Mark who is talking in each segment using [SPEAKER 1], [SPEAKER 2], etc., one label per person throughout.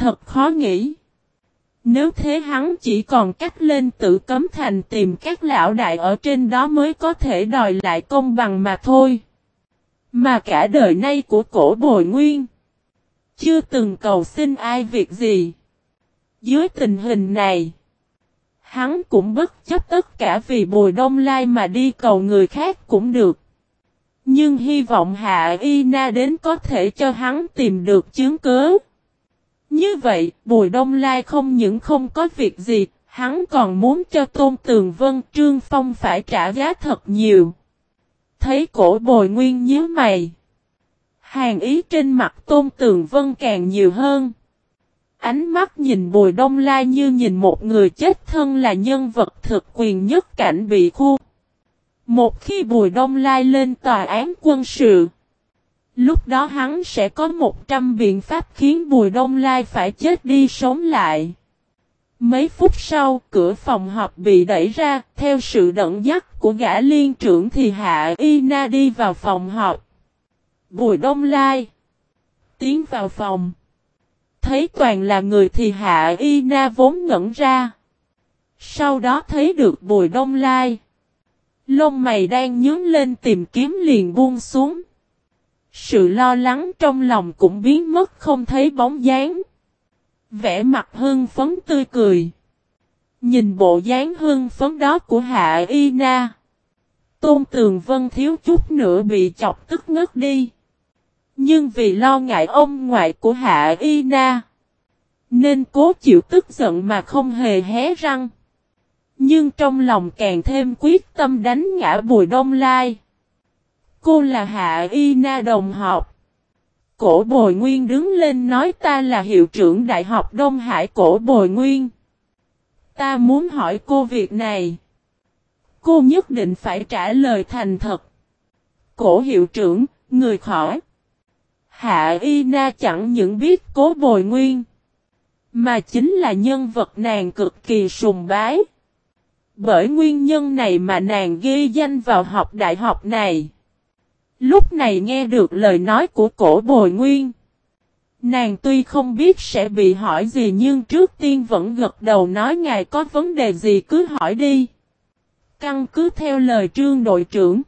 [SPEAKER 1] Thật khó nghĩ. Nếu thế hắn chỉ còn cách lên tự cấm thành tìm các lão đại ở trên đó mới có thể đòi lại công bằng mà thôi. Mà cả đời nay của cổ bồi nguyên. Chưa từng cầu xin ai việc gì. Dưới tình hình này. Hắn cũng bất chấp tất cả vì bồi đông lai mà đi cầu người khác cũng được. Nhưng hy vọng Hạ Y Na đến có thể cho hắn tìm được chứng cứ như vậy, Bùi Đông Lai không những không có việc gì, hắn còn muốn cho Tôn Tường Vân Trương Phong phải trả giá thật nhiều. Thấy cổ bồi nguyên nhíu mày. Hàng ý trên mặt Tôn Tường Vân càng nhiều hơn. Ánh mắt nhìn Bùi Đông Lai như nhìn một người chết thân là nhân vật thực quyền nhất cảnh bị khu. Một khi Bùi Đông Lai lên tòa án quân sự, lúc đó hắn sẽ có 100 biện pháp khiến Bùi Đông Lai phải chết đi sống lại. Mấy phút sau, cửa phòng họp bị đẩy ra, theo sự đận dắt của gã liên trưởng thì Hạ Y Na đi vào phòng họp. Bùi Đông Lai Tiến vào phòng. Thấy toàn là người thì Hạ Y Na vốn ngẩn ra. Sau đó thấy được Bùi Đông Lai. Lông mày đang nhướng lên tìm kiếm liền buông xuống. Sự lo lắng trong lòng cũng biến mất không thấy bóng dáng. Vẽ mặt hưng phấn tươi cười. Nhìn bộ dáng hưng phấn đó của Hạ Y Na. Tôn Tường Vân thiếu chút nữa bị chọc tức ngất đi. Nhưng vì lo ngại ông ngoại của Hạ Y Na. Nên cố chịu tức giận mà không hề hé răng. Nhưng trong lòng càng thêm quyết tâm đánh ngã Bùi Đông Lai. Cô là Hạ Y Na đồng học. Cổ Bồi Nguyên đứng lên nói ta là hiệu trưởng Đại học Đông Hải Cổ Bồi Nguyên. Ta muốn hỏi cô việc này. Cô nhất định phải trả lời thành thật. Cổ hiệu trưởng, người khỏi. Hạ Y Na chẳng những biết cố Bồi Nguyên. Mà chính là nhân vật nàng cực kỳ sùng bái. Bởi nguyên nhân này mà nàng ghi danh vào học đại học này. Lúc này nghe được lời nói của cổ bồi nguyên. Nàng tuy không biết sẽ bị hỏi gì nhưng trước tiên vẫn gật đầu nói ngài có vấn đề gì cứ hỏi đi. Căn cứ theo lời trương đội trưởng.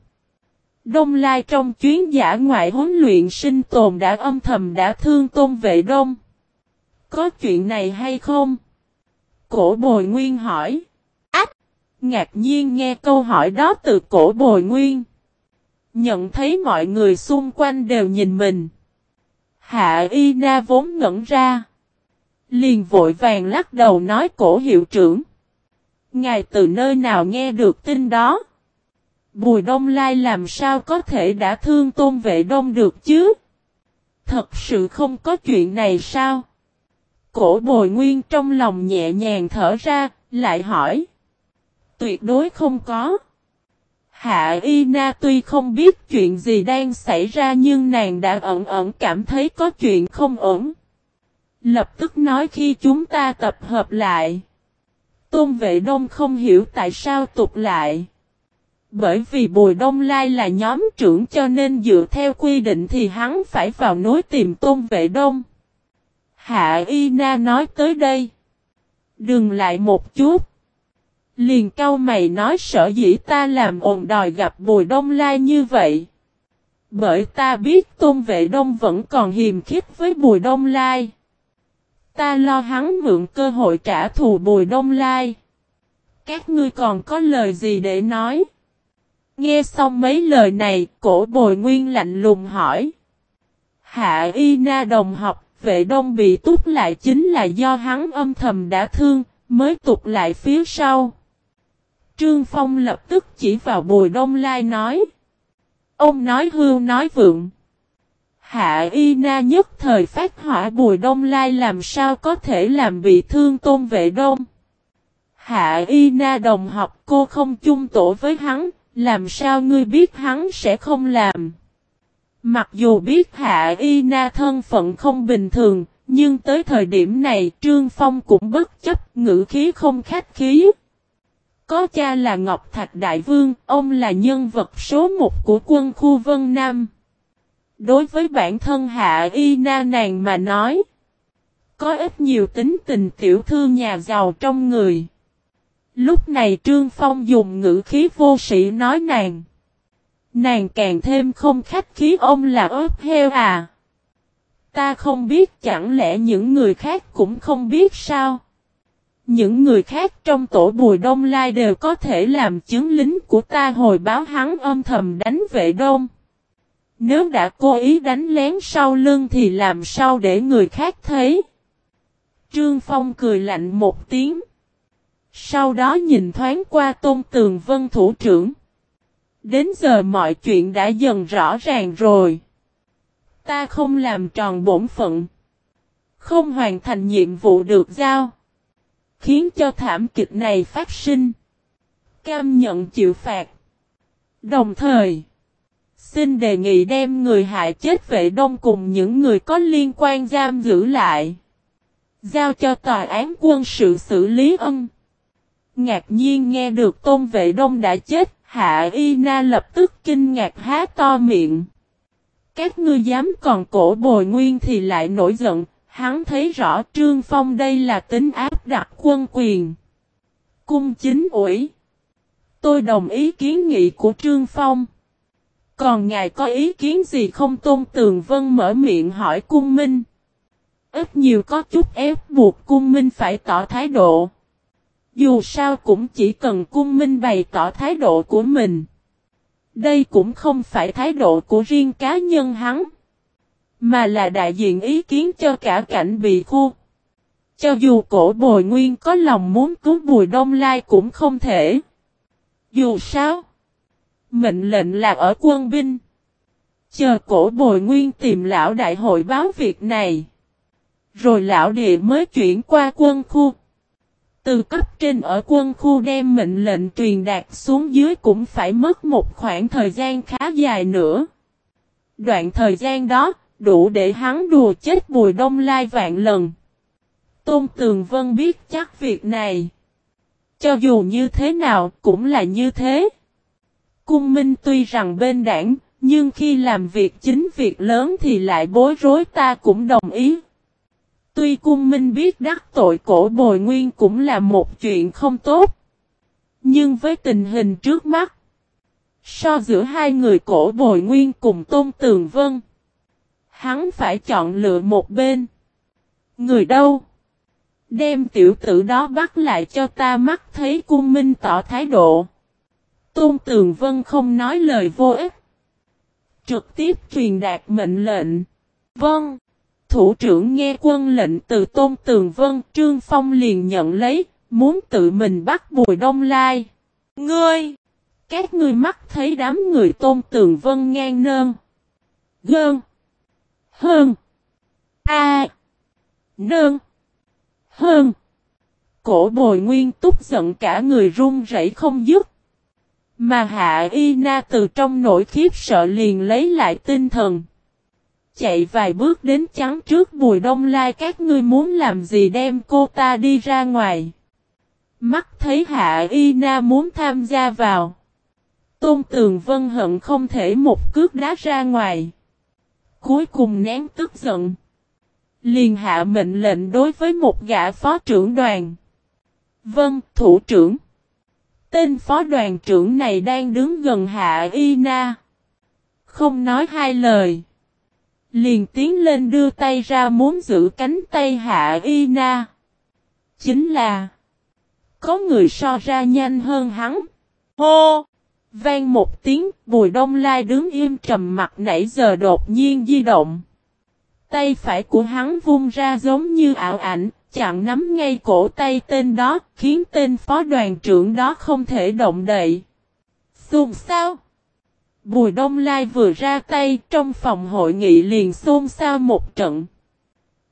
[SPEAKER 1] Đông Lai trong chuyến giả ngoại huấn luyện sinh tồn đã âm thầm đã thương tôn vệ đông. Có chuyện này hay không? Cổ bồi nguyên hỏi. Ngạc nhiên nghe câu hỏi đó từ cổ bồi nguyên. Nhận thấy mọi người xung quanh đều nhìn mình. Hạ Y Na vốn ngẩn ra. Liền vội vàng lắc đầu nói cổ hiệu trưởng. Ngài từ nơi nào nghe được tin đó? Bùi Đông Lai làm sao có thể đã thương tôn vệ đông được chứ? Thật sự không có chuyện này sao? Cổ bồi nguyên trong lòng nhẹ nhàng thở ra, lại hỏi tuyệt đối không có. Hạ Y Na tuy không biết chuyện gì đang xảy ra nhưng nàng đã ẩn ẩn cảm thấy có chuyện không ổn. Lập tức nói khi chúng ta tập hợp lại. Tôn Vệ Đông không hiểu tại sao tục lại. Bởi vì Bùi Đông Lai là nhóm trưởng cho nên dựa theo quy định thì hắn phải vào nối tìm Tôn Vệ Đông. Hạ Y Na nói tới đây. Đừng lại một chút. Liền cau mày nói sợ dĩ ta làm ồn đòi gặp Bùi Đông Lai như vậy. Bởi ta biết Tôn Vệ Đông vẫn còn hiềm khích với Bùi Đông Lai. Ta lo hắn mượn cơ hội trả thù Bùi Đông Lai. Các ngươi còn có lời gì để nói? Nghe xong mấy lời này, cổ bồi nguyên lạnh lùng hỏi. Hạ Y Na đồng học, vệ đông bị túc lại chính là do hắn âm thầm đã thương, mới tục lại phía sau. Trương Phong lập tức chỉ vào Bùi Đông Lai nói. Ông nói hưu nói vượng. Hạ Y Na nhất thời phát hỏa Bùi Đông Lai làm sao có thể làm bị thương tôn vệ đông. Hạ Y Na đồng học cô không chung tổ với hắn, làm sao ngươi biết hắn sẽ không làm. Mặc dù biết Hạ Y Na thân phận không bình thường, nhưng tới thời điểm này Trương Phong cũng bất chấp ngữ khí không khách khí. Có cha là Ngọc Thạch Đại Vương, ông là nhân vật số một của quân khu Vân Nam. Đối với bản thân Hạ Y Na nàng mà nói, Có ít nhiều tính tình tiểu thư nhà giàu trong người. Lúc này Trương Phong dùng ngữ khí vô sĩ nói nàng. Nàng càng thêm không khách khí ông là ớt heo à. Ta không biết chẳng lẽ những người khác cũng không biết sao. Những người khác trong tổ Bùi Đông Lai đều có thể làm chứng lính của ta hồi báo hắn âm thầm đánh vệ đông. Nếu đã cố ý đánh lén sau lưng thì làm sao để người khác thấy. Trương Phong cười lạnh một tiếng. Sau đó nhìn thoáng qua tôn tường vân thủ trưởng. Đến giờ mọi chuyện đã dần rõ ràng rồi. Ta không làm tròn bổn phận. Không hoàn thành nhiệm vụ được giao. Khiến cho thảm kịch này phát sinh. Cam nhận chịu phạt. Đồng thời. Xin đề nghị đem người hại chết vệ đông cùng những người có liên quan giam giữ lại. Giao cho tòa án quân sự xử lý ân. Ngạc nhiên nghe được tôn vệ đông đã chết, hạ y na lập tức kinh ngạc há to miệng. Các ngươi dám còn cổ bồi nguyên thì lại nổi giận, hắn thấy rõ Trương Phong đây là tính áp đặt quân quyền. Cung chính ủi. Tôi đồng ý kiến nghị của Trương Phong. Còn ngài có ý kiến gì không Tôn Tường Vân mở miệng hỏi cung minh. Ít nhiều có chút ép buộc cung minh phải tỏ thái độ. Dù sao cũng chỉ cần cung minh bày tỏ thái độ của mình. Đây cũng không phải thái độ của riêng cá nhân hắn. Mà là đại diện ý kiến cho cả cảnh bị khu. Cho dù cổ bồi nguyên có lòng muốn cứu bùi đông lai cũng không thể. Dù sao. Mệnh lệnh là ở quân binh. Chờ cổ bồi nguyên tìm lão đại hội báo việc này. Rồi lão địa mới chuyển qua quân khu. Từ cấp trên ở quân khu đem mệnh lệnh truyền đạt xuống dưới cũng phải mất một khoảng thời gian khá dài nữa. Đoạn thời gian đó, đủ để hắn đùa chết bùi đông lai vạn lần. Tôn Tường Vân biết chắc việc này. Cho dù như thế nào cũng là như thế. Cung Minh tuy rằng bên đảng, nhưng khi làm việc chính việc lớn thì lại bối rối ta cũng đồng ý. Tuy cung minh biết đắc tội cổ bồi nguyên cũng là một chuyện không tốt. Nhưng với tình hình trước mắt, so giữa hai người cổ bồi nguyên cùng tôn tường vân, hắn phải chọn lựa một bên. Người đâu? Đem tiểu tử đó bắt lại cho ta mắt thấy cung minh tỏ thái độ. Tôn Tường Vân không nói lời vô ích. Trực tiếp truyền đạt mệnh lệnh. Vâng thủ trưởng nghe quân lệnh từ Tôn Tường Vân, Trương Phong liền nhận lấy, muốn tự mình bắt Bùi Đông Lai. Ngươi! Các ngươi mắt thấy đám người Tôn Tường Vân ngang nơn. Gơn! Hơn! A! nương Hơn! Cổ bồi nguyên túc giận cả người run rẩy không dứt. Mà Hạ Y Na từ trong nỗi khiếp sợ liền lấy lại tinh thần chạy vài bước đến chắn trước bùi đông lai, các ngươi muốn làm gì đem cô ta đi ra ngoài. Mắt thấy hạ y na muốn tham gia vào. Tôn tường vân hận không thể một cước đá ra ngoài. Cuối cùng nén tức giận. Liền hạ mệnh lệnh đối với một gã phó trưởng đoàn. vâng thủ trưởng. Tên phó đoàn trưởng này đang đứng gần hạ y na. Không nói hai lời. Liền tiến lên đưa tay ra muốn giữ cánh tay hạ y na. Chính là. Có người so ra nhanh hơn hắn. Hô! Vang một tiếng, bùi đông lai đứng im trầm mặt nãy giờ đột nhiên di động. Tay phải của hắn vung ra giống như ảo ảnh, chặn nắm ngay cổ tay tên đó, khiến tên phó đoàn trưởng đó không thể động đậy. xôn sao? Bùi Đông Lai vừa ra tay trong phòng hội nghị liền xôn xao một trận.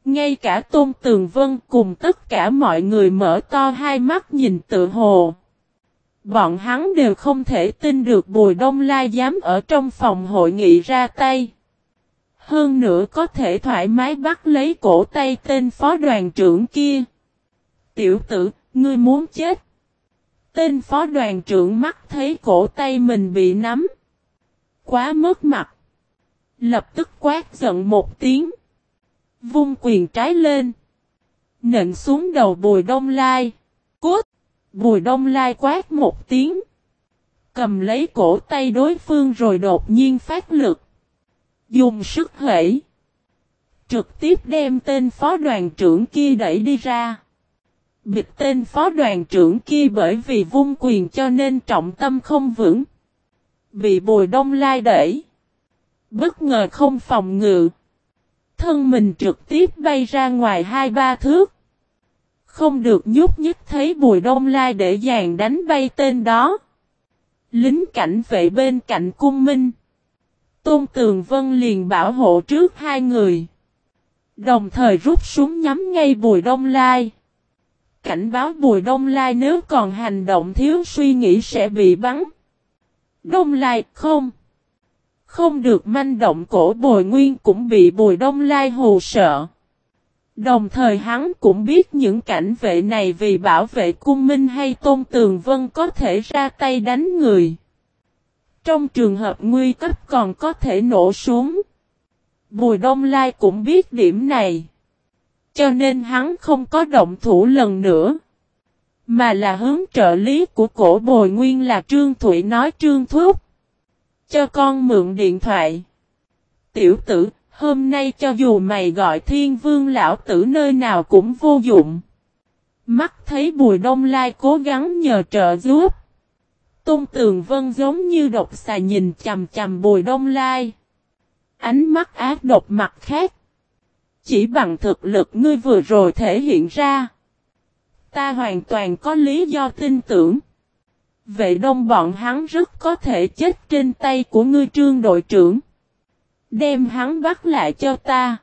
[SPEAKER 1] Ngay cả Tôn Tường Vân cùng tất cả mọi người mở to hai mắt nhìn tự hồ. Bọn hắn đều không thể tin được Bùi Đông Lai dám ở trong phòng hội nghị ra tay. Hơn nữa có thể thoải mái bắt lấy cổ tay tên phó đoàn trưởng kia. Tiểu tử, ngươi muốn chết. Tên phó đoàn trưởng mắt thấy cổ tay mình bị nắm quá mất mặt. Lập tức quát giận một tiếng. Vung quyền trái lên. Nện xuống đầu Bùi Đông Lai. Cút! Bùi Đông Lai quát một tiếng. Cầm lấy cổ tay đối phương rồi đột nhiên phát lực. Dùng sức hể. Trực tiếp đem tên phó đoàn trưởng kia đẩy đi ra. Bịt tên phó đoàn trưởng kia bởi vì vung quyền cho nên trọng tâm không vững. Bị bùi đông lai đẩy. Bất ngờ không phòng ngự. Thân mình trực tiếp bay ra ngoài hai ba thước. Không được nhúc nhích thấy bùi đông lai để dàn đánh bay tên đó. Lính cảnh vệ bên cạnh cung minh. Tôn Tường Vân liền bảo hộ trước hai người. Đồng thời rút súng nhắm ngay Bùi Đông Lai. Cảnh báo Bùi Đông Lai nếu còn hành động thiếu suy nghĩ sẽ bị bắn. Đông Lai, không. Không được manh động cổ Bùi Nguyên cũng bị Bùi Đông Lai hù sợ. Đồng thời hắn cũng biết những cảnh vệ này vì bảo vệ cung minh hay tôn tường vân có thể ra tay đánh người. Trong trường hợp nguy cấp còn có thể nổ súng. Bùi Đông Lai cũng biết điểm này. Cho nên hắn không có động thủ lần nữa. Mà là hướng trợ lý của cổ bồi nguyên là Trương Thụy nói Trương Thúc. Cho con mượn điện thoại. Tiểu tử, hôm nay cho dù mày gọi thiên vương lão tử nơi nào cũng vô dụng. Mắt thấy bùi đông lai cố gắng nhờ trợ giúp. Tôn Tường Vân giống như độc xà nhìn chầm chầm bùi đông lai. Ánh mắt ác độc mặt khác. Chỉ bằng thực lực ngươi vừa rồi thể hiện ra. Ta hoàn toàn có lý do tin tưởng. Vệ đông bọn hắn rất có thể chết trên tay của ngươi trương đội trưởng. Đem hắn bắt lại cho ta.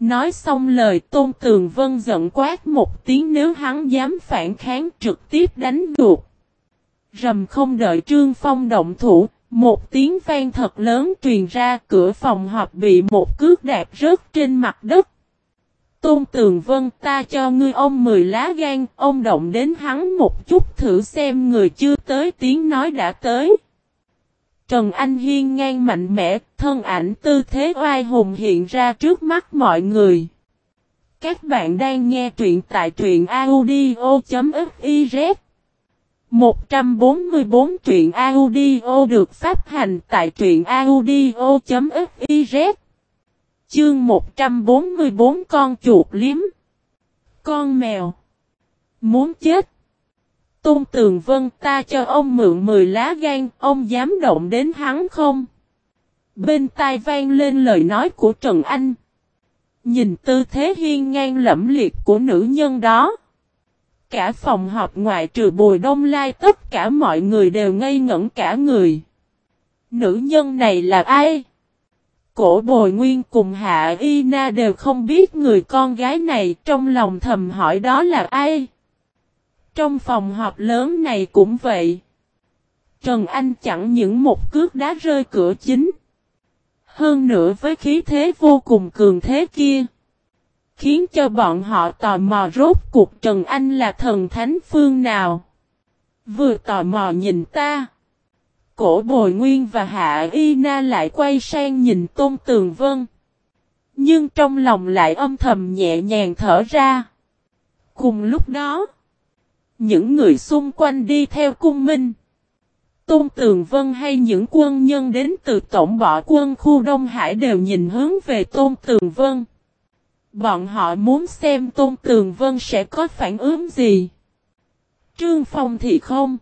[SPEAKER 1] Nói xong lời Tôn Tường Vân giận quát một tiếng nếu hắn dám phản kháng trực tiếp đánh gục. Rầm không đợi Trương Phong động thủ, một tiếng vang thật lớn truyền ra cửa phòng họp bị một cước đạp rớt trên mặt đất. Tôn Tường Vân ta cho ngươi ông mười lá gan, ông động đến hắn một chút thử xem người chưa tới tiếng nói đã tới. Trần Anh Hiên ngang mạnh mẽ, thân ảnh tư thế oai hùng hiện ra trước mắt mọi người. Các bạn đang nghe truyện tại truyện audio.fiz 144 truyện audio được phát hành tại truyện audio.fiz Chương 144 con chuột liếm. Con mèo. Muốn chết. Tôn Tường Vân ta cho ông mượn 10 lá gan, ông dám động đến hắn không? Bên tai vang lên lời nói của Trần Anh. Nhìn tư thế hiên ngang lẫm liệt của nữ nhân đó. Cả phòng họp ngoại trừ bùi đông lai tất cả mọi người đều ngây ngẩn cả người. Nữ nhân này là ai? Cổ bồi nguyên cùng Hạ Y Na đều không biết người con gái này trong lòng thầm hỏi đó là ai? Trong phòng họp lớn này cũng vậy. Trần Anh chẳng những một cước đá rơi cửa chính. Hơn nữa với khí thế vô cùng cường thế kia. Khiến cho bọn họ tò mò rốt cuộc Trần Anh là thần thánh phương nào. Vừa tò mò nhìn ta. Cổ bồi nguyên và hạ y na lại quay sang nhìn tôn tường vân. Nhưng trong lòng lại âm thầm nhẹ nhàng thở ra. Cùng lúc đó. Những người xung quanh đi theo cung minh. Tôn Tường Vân hay những quân nhân đến từ tổng bọ quân khu Đông Hải đều nhìn hướng về Tôn Tường Vân. Bọn họ muốn xem Tôn Tường Vân sẽ có phản ứng gì. Trương Phong thì không.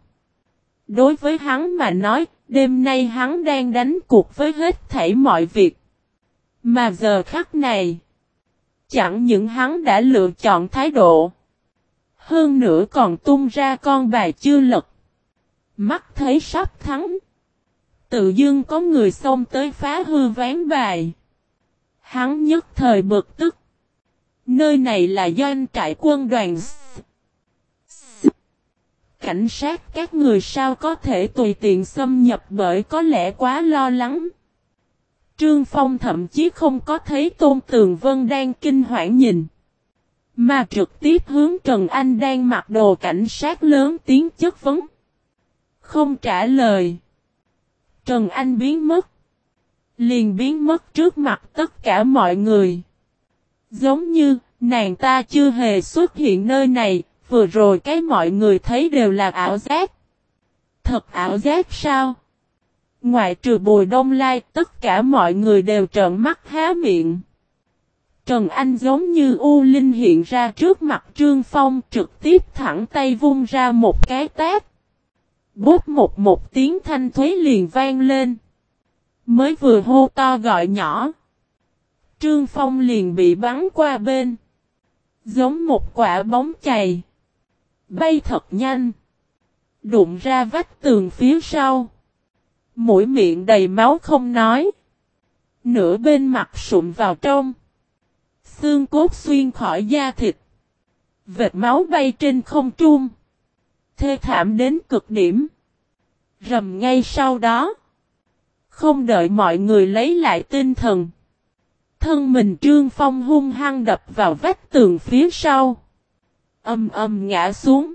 [SPEAKER 1] Đối với hắn mà nói, đêm nay hắn đang đánh cuộc với hết thảy mọi việc. Mà giờ khắc này, chẳng những hắn đã lựa chọn thái độ. Hơn nữa còn tung ra con bài chưa lật. Mắt thấy sắp thắng. Tự dưng có người xông tới phá hư ván bài. Hắn nhất thời bực tức. Nơi này là doanh trại quân đoàn. Cảnh sát các người sao có thể tùy tiện xâm nhập bởi có lẽ quá lo lắng. Trương Phong thậm chí không có thấy Tôn Tường Vân đang kinh hoảng nhìn. Mà trực tiếp hướng Trần Anh đang mặc đồ cảnh sát lớn tiếng chất vấn. Không trả lời. Trần Anh biến mất. Liền biến mất trước mặt tất cả mọi người. Giống như, Nàng ta chưa hề xuất hiện nơi này, vừa rồi cái mọi người thấy đều là ảo giác. Thật ảo giác sao? Ngoại trừ bùi đông lai, tất cả mọi người đều trợn mắt há miệng. Trần Anh giống như U Linh hiện ra trước mặt Trương Phong, trực tiếp thẳng tay vung ra một cái tát. Bút một một tiếng thanh thuế liền vang lên. Mới vừa hô to gọi nhỏ. Trương Phong liền bị bắn qua bên. Giống một quả bóng chày. Bay thật nhanh. Đụng ra vách tường phía sau. Mũi miệng đầy máu không nói. Nửa bên mặt sụm vào trong. Xương cốt xuyên khỏi da thịt. Vệt máu bay trên không trung. Thê thảm đến cực điểm. Rầm ngay sau đó. Không đợi mọi người lấy lại tinh thần. Thân mình Trương Phong hung hăng đập vào vách tường phía sau. Âm âm ngã xuống.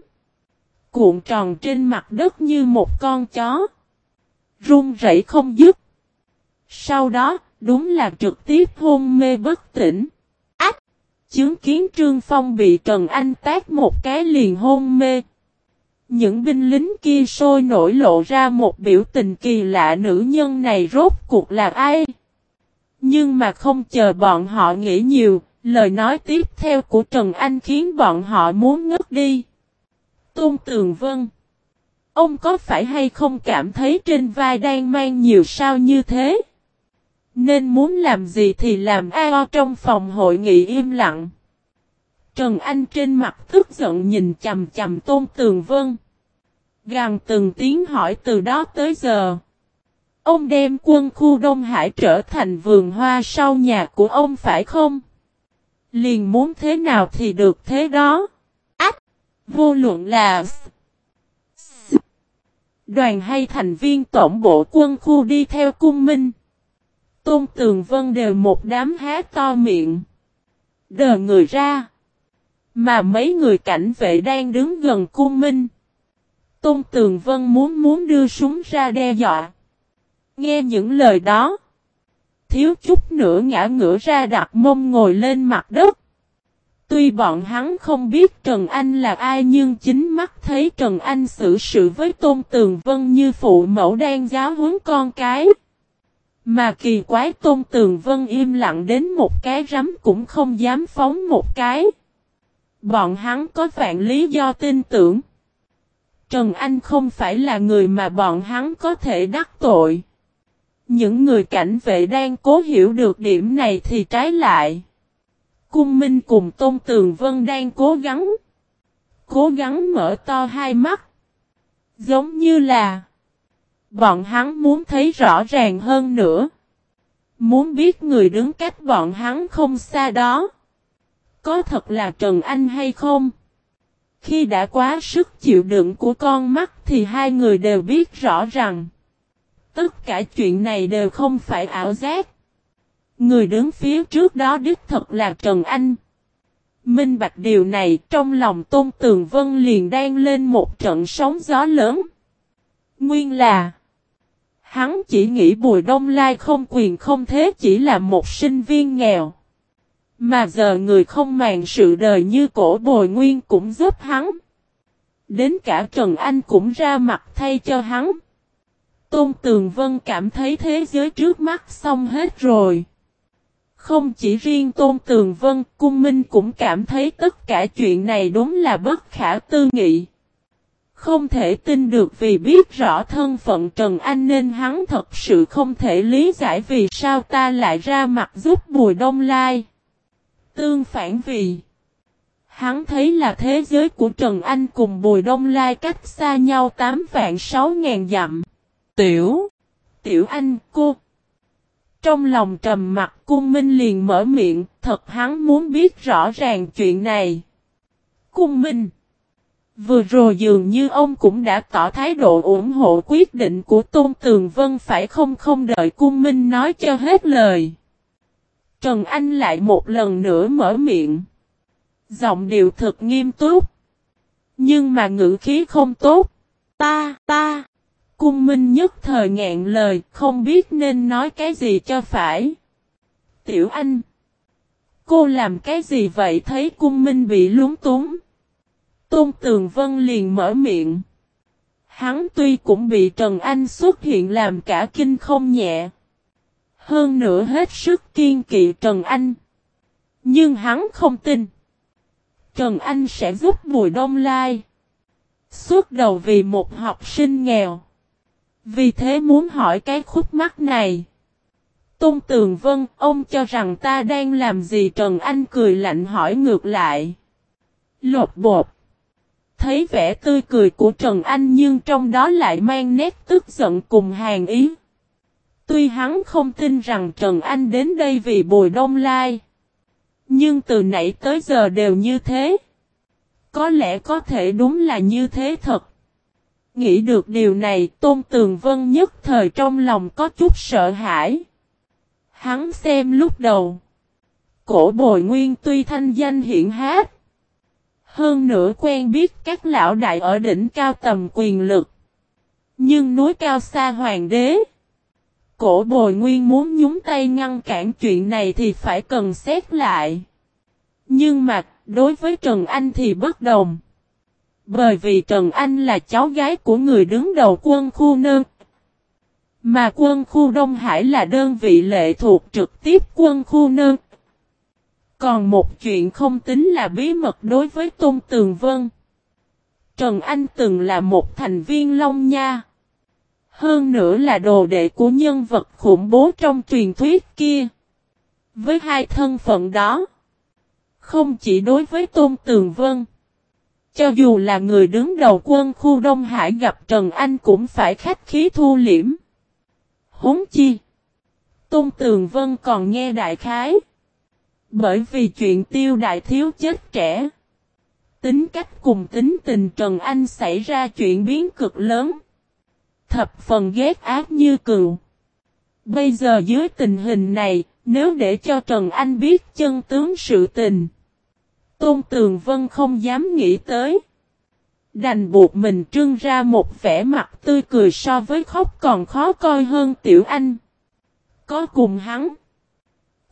[SPEAKER 1] Cuộn tròn trên mặt đất như một con chó. Run rẩy không dứt. Sau đó, đúng là trực tiếp hôn mê bất tỉnh. Chứng kiến Trương Phong bị Trần Anh tác một cái liền hôn mê. Những binh lính kia sôi nổi lộ ra một biểu tình kỳ lạ nữ nhân này rốt cuộc là ai? Nhưng mà không chờ bọn họ nghĩ nhiều, lời nói tiếp theo của Trần Anh khiến bọn họ muốn ngất đi. Tôn Tường Vân Ông có phải hay không cảm thấy trên vai đang mang nhiều sao như thế? Nên muốn làm gì thì làm ao trong phòng hội nghị im lặng. Trần Anh trên mặt tức giận nhìn chầm chầm Tôn Tường Vân. Gàng từng tiếng hỏi từ đó tới giờ. Ông đem quân khu Đông Hải trở thành vườn hoa sau nhà của ông phải không? Liền muốn thế nào thì được thế đó. Ách! Vô luận là đoàn hay thành viên tổng bộ quân khu đi theo cung minh. Tôn Tường Vân đều một đám há to miệng. Đờ người ra. Mà mấy người cảnh vệ đang đứng gần cung minh. Tôn Tường Vân muốn muốn đưa súng ra đe dọa. Nghe những lời đó. Thiếu chút nữa ngã ngửa ra đặt mông ngồi lên mặt đất. Tuy bọn hắn không biết Trần Anh là ai nhưng chính mắt thấy Trần Anh xử sự với Tôn Tường Vân như phụ mẫu đang giáo huấn con cái. Mà kỳ quái Tôn Tường Vân im lặng đến một cái rắm cũng không dám phóng một cái. Bọn hắn có vạn lý do tin tưởng. Trần Anh không phải là người mà bọn hắn có thể đắc tội. Những người cảnh vệ đang cố hiểu được điểm này thì trái lại. Cung Minh cùng Tôn Tường Vân đang cố gắng. Cố gắng mở to hai mắt. Giống như là. Bọn hắn muốn thấy rõ ràng hơn nữa. Muốn biết người đứng cách bọn hắn không xa đó. Có thật là Trần Anh hay không? Khi đã quá sức chịu đựng của con mắt thì hai người đều biết rõ rằng. Tất cả chuyện này đều không phải ảo giác. Người đứng phía trước đó đích thật là Trần Anh. Minh bạch điều này, trong lòng Tôn Tường Vân liền đang lên một trận sóng gió lớn. Nguyên là Hắn chỉ nghĩ Bùi Đông Lai không quyền không thế chỉ là một sinh viên nghèo. Mà giờ người không màng sự đời như cổ Bồi Nguyên cũng giúp hắn. Đến cả Trần Anh cũng ra mặt thay cho hắn. Tôn Tường Vân cảm thấy thế giới trước mắt xong hết rồi. Không chỉ riêng Tôn Tường Vân, Cung Minh cũng cảm thấy tất cả chuyện này đúng là bất khả tư nghị. Không thể tin được vì biết rõ thân phận Trần Anh nên hắn thật sự không thể lý giải vì sao ta lại ra mặt giúp Bùi Đông Lai. Tương phản vì Hắn thấy là thế giới của Trần Anh cùng Bùi Đông Lai cách xa nhau 8 vạn 6 ngàn dặm. Tiểu, Tiểu Anh, cô. Trong lòng trầm mặt cung minh liền mở miệng, thật hắn muốn biết rõ ràng chuyện này. Cung minh. Vừa rồi dường như ông cũng đã tỏ thái độ ủng hộ quyết định của Tôn Tường Vân phải không không đợi cung minh nói cho hết lời. Trần Anh lại một lần nữa mở miệng. Giọng điệu thật nghiêm túc. Nhưng mà ngữ khí không tốt. Ta, ta. Cung Minh nhất thời ngạn lời, không biết nên nói cái gì cho phải. Tiểu Anh. Cô làm cái gì vậy thấy cung minh bị lúng túng. Tôn Tường Vân liền mở miệng. Hắn tuy cũng bị Trần Anh xuất hiện làm cả kinh không nhẹ. Hơn nữa hết sức kiên kỵ Trần Anh. Nhưng hắn không tin. Trần Anh sẽ giúp Bùi Đông Lai. Suốt đầu vì một học sinh nghèo. Vì thế muốn hỏi cái khúc mắc này. Tôn Tường Vân, ông cho rằng ta đang làm gì Trần Anh cười lạnh hỏi ngược lại. Lột bột. Thấy vẻ tươi cười của Trần Anh nhưng trong đó lại mang nét tức giận cùng hàng ý. Tuy hắn không tin rằng Trần Anh đến đây vì Bùi Đông Lai. Nhưng từ nãy tới giờ đều như thế. Có lẽ có thể đúng là như thế thật. Nghĩ được điều này, Tôn Tường Vân nhất thời trong lòng có chút sợ hãi. Hắn xem lúc đầu. Cổ bồi nguyên tuy thanh danh hiện hát. Hơn nữa quen biết các lão đại ở đỉnh cao tầm quyền lực. Nhưng núi cao xa hoàng đế. Cổ bồi nguyên muốn nhúng tay ngăn cản chuyện này thì phải cần xét lại. Nhưng mà, đối với Trần Anh thì bất đồng. Bởi vì Trần Anh là cháu gái của người đứng đầu quân khu nơn. Mà quân khu Đông Hải là đơn vị lệ thuộc trực tiếp quân khu nơn. Còn một chuyện không tính là bí mật đối với Tôn Tường Vân. Trần Anh từng là một thành viên Long Nha. Hơn nữa là đồ đệ của nhân vật khủng bố trong truyền thuyết kia. Với hai thân phận đó. Không chỉ đối với Tôn Tường Vân. Cho dù là người đứng đầu quân khu Đông Hải gặp Trần Anh cũng phải khách khí thu liễm. Húng chi. Tôn Tường Vân còn nghe đại khái. Bởi vì chuyện tiêu đại thiếu chết trẻ. Tính cách cùng tính tình Trần Anh xảy ra chuyện biến cực lớn. Thập phần ghét ác như cựu. Bây giờ dưới tình hình này, nếu để cho Trần Anh biết chân tướng sự tình. Tôn Tường Vân không dám nghĩ tới. Đành buộc mình trưng ra một vẻ mặt tươi cười so với khóc còn khó coi hơn Tiểu Anh. Có cùng hắn.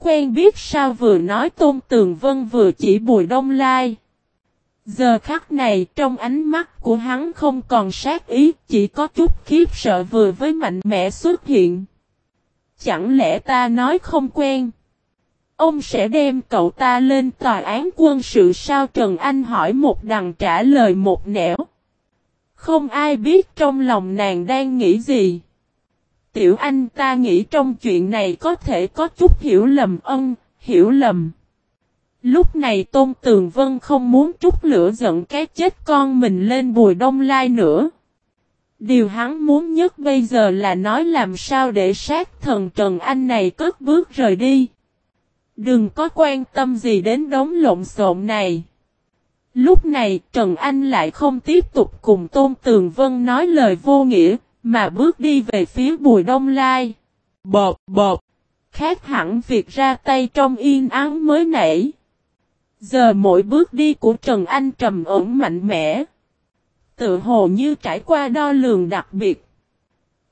[SPEAKER 1] Quen biết sao vừa nói Tôn Tường Vân vừa chỉ Bùi Đông Lai. Giờ khắc này trong ánh mắt của hắn không còn sát ý, chỉ có chút khiếp sợ vừa với mạnh mẽ xuất hiện. Chẳng lẽ ta nói không quen? Ông sẽ đem cậu ta lên tòa án quân sự sao Trần Anh hỏi một đằng trả lời một nẻo. Không ai biết trong lòng nàng đang nghĩ gì. Tiểu Anh ta nghĩ trong chuyện này có thể có chút hiểu lầm ân, hiểu lầm. Lúc này Tôn Tường Vân không muốn chút lửa giận cái chết con mình lên bùi đông lai nữa. Điều hắn muốn nhất bây giờ là nói làm sao để sát thần Trần Anh này cất bước rời đi. Đừng có quan tâm gì đến đống lộn xộn này. Lúc này Trần Anh lại không tiếp tục cùng Tôn Tường Vân nói lời vô nghĩa, mà bước đi về phía Bùi Đông Lai. Bột bột. Khác hẳn việc ra tay trong yên ắng mới nãy. Giờ mỗi bước đi của Trần Anh trầm ổn mạnh mẽ. Tự hồ như trải qua đo lường đặc biệt.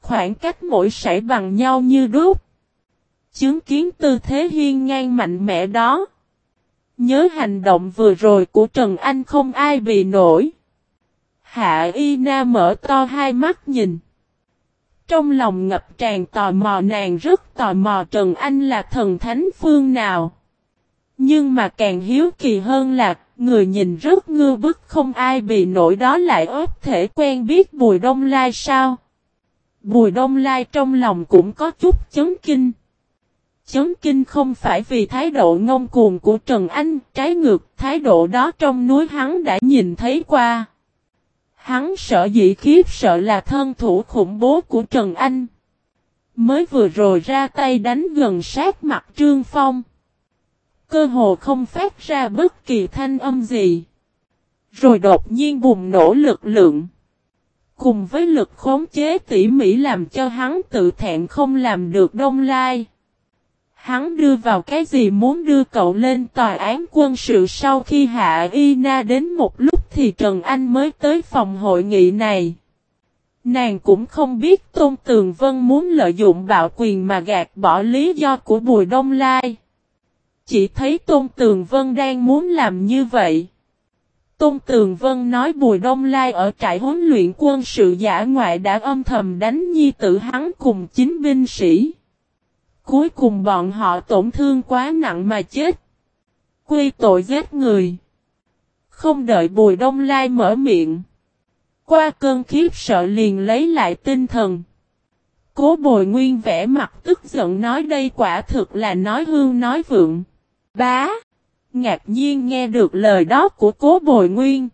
[SPEAKER 1] Khoảng cách mỗi sải bằng nhau như đúc. Chứng kiến tư thế hiên ngang mạnh mẽ đó. Nhớ hành động vừa rồi của Trần Anh không ai bị nổi. Hạ Y Na mở to hai mắt nhìn. Trong lòng ngập tràn tò mò nàng rất tò mò Trần Anh là thần thánh phương nào. Nhưng mà càng hiếu kỳ hơn là, người nhìn rất ngư bức không ai bị nổi đó lại ớt thể quen biết Bùi Đông Lai sao. Bùi Đông Lai trong lòng cũng có chút chấn kinh. Chấn kinh không phải vì thái độ ngông cuồng của Trần Anh, trái ngược, thái độ đó trong núi hắn đã nhìn thấy qua. Hắn sợ dị khiếp sợ là thân thủ khủng bố của Trần Anh. Mới vừa rồi ra tay đánh gần sát mặt Trương Phong. Cơ hồ không phát ra bất kỳ thanh âm gì. Rồi đột nhiên bùng nổ lực lượng. Cùng với lực khống chế tỉ mỉ làm cho hắn tự thẹn không làm được đông lai. Hắn đưa vào cái gì muốn đưa cậu lên tòa án quân sự sau khi Hạ Y Na đến một lúc thì Trần Anh mới tới phòng hội nghị này. Nàng cũng không biết Tôn Tường Vân muốn lợi dụng bạo quyền mà gạt bỏ lý do của Bùi Đông Lai. chỉ thấy Tôn Tường Vân đang muốn làm như vậy. Tôn Tường Vân nói Bùi Đông Lai ở trại huấn luyện quân sự giả ngoại đã âm thầm đánh nhi tử hắn cùng chính binh sĩ. Cuối cùng bọn họ tổn thương quá nặng mà chết. Quy tội giết người. Không đợi Bùi Đông Lai mở miệng. Qua cơn khiếp sợ liền lấy lại tinh thần. Cố bồi nguyên vẽ mặt tức giận nói đây quả thực là nói hương nói vượng. Bá! Ngạc nhiên nghe được lời đó của cố bồi nguyên.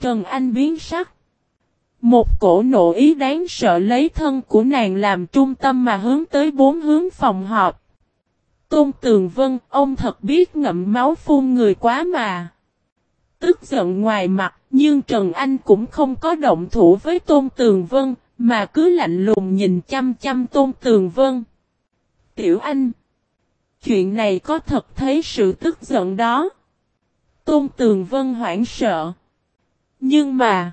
[SPEAKER 1] Trần Anh biến sắc. Một cổ nộ ý đáng sợ lấy thân của nàng làm trung tâm mà hướng tới bốn hướng phòng họp. Tôn Tường Vân, ông thật biết ngậm máu phun người quá mà. Tức giận ngoài mặt, nhưng Trần Anh cũng không có động thủ với Tôn Tường Vân, mà cứ lạnh lùng nhìn chăm chăm Tôn Tường Vân. Tiểu Anh Chuyện này có thật thấy sự tức giận đó. Tôn Tường Vân hoảng sợ. Nhưng mà,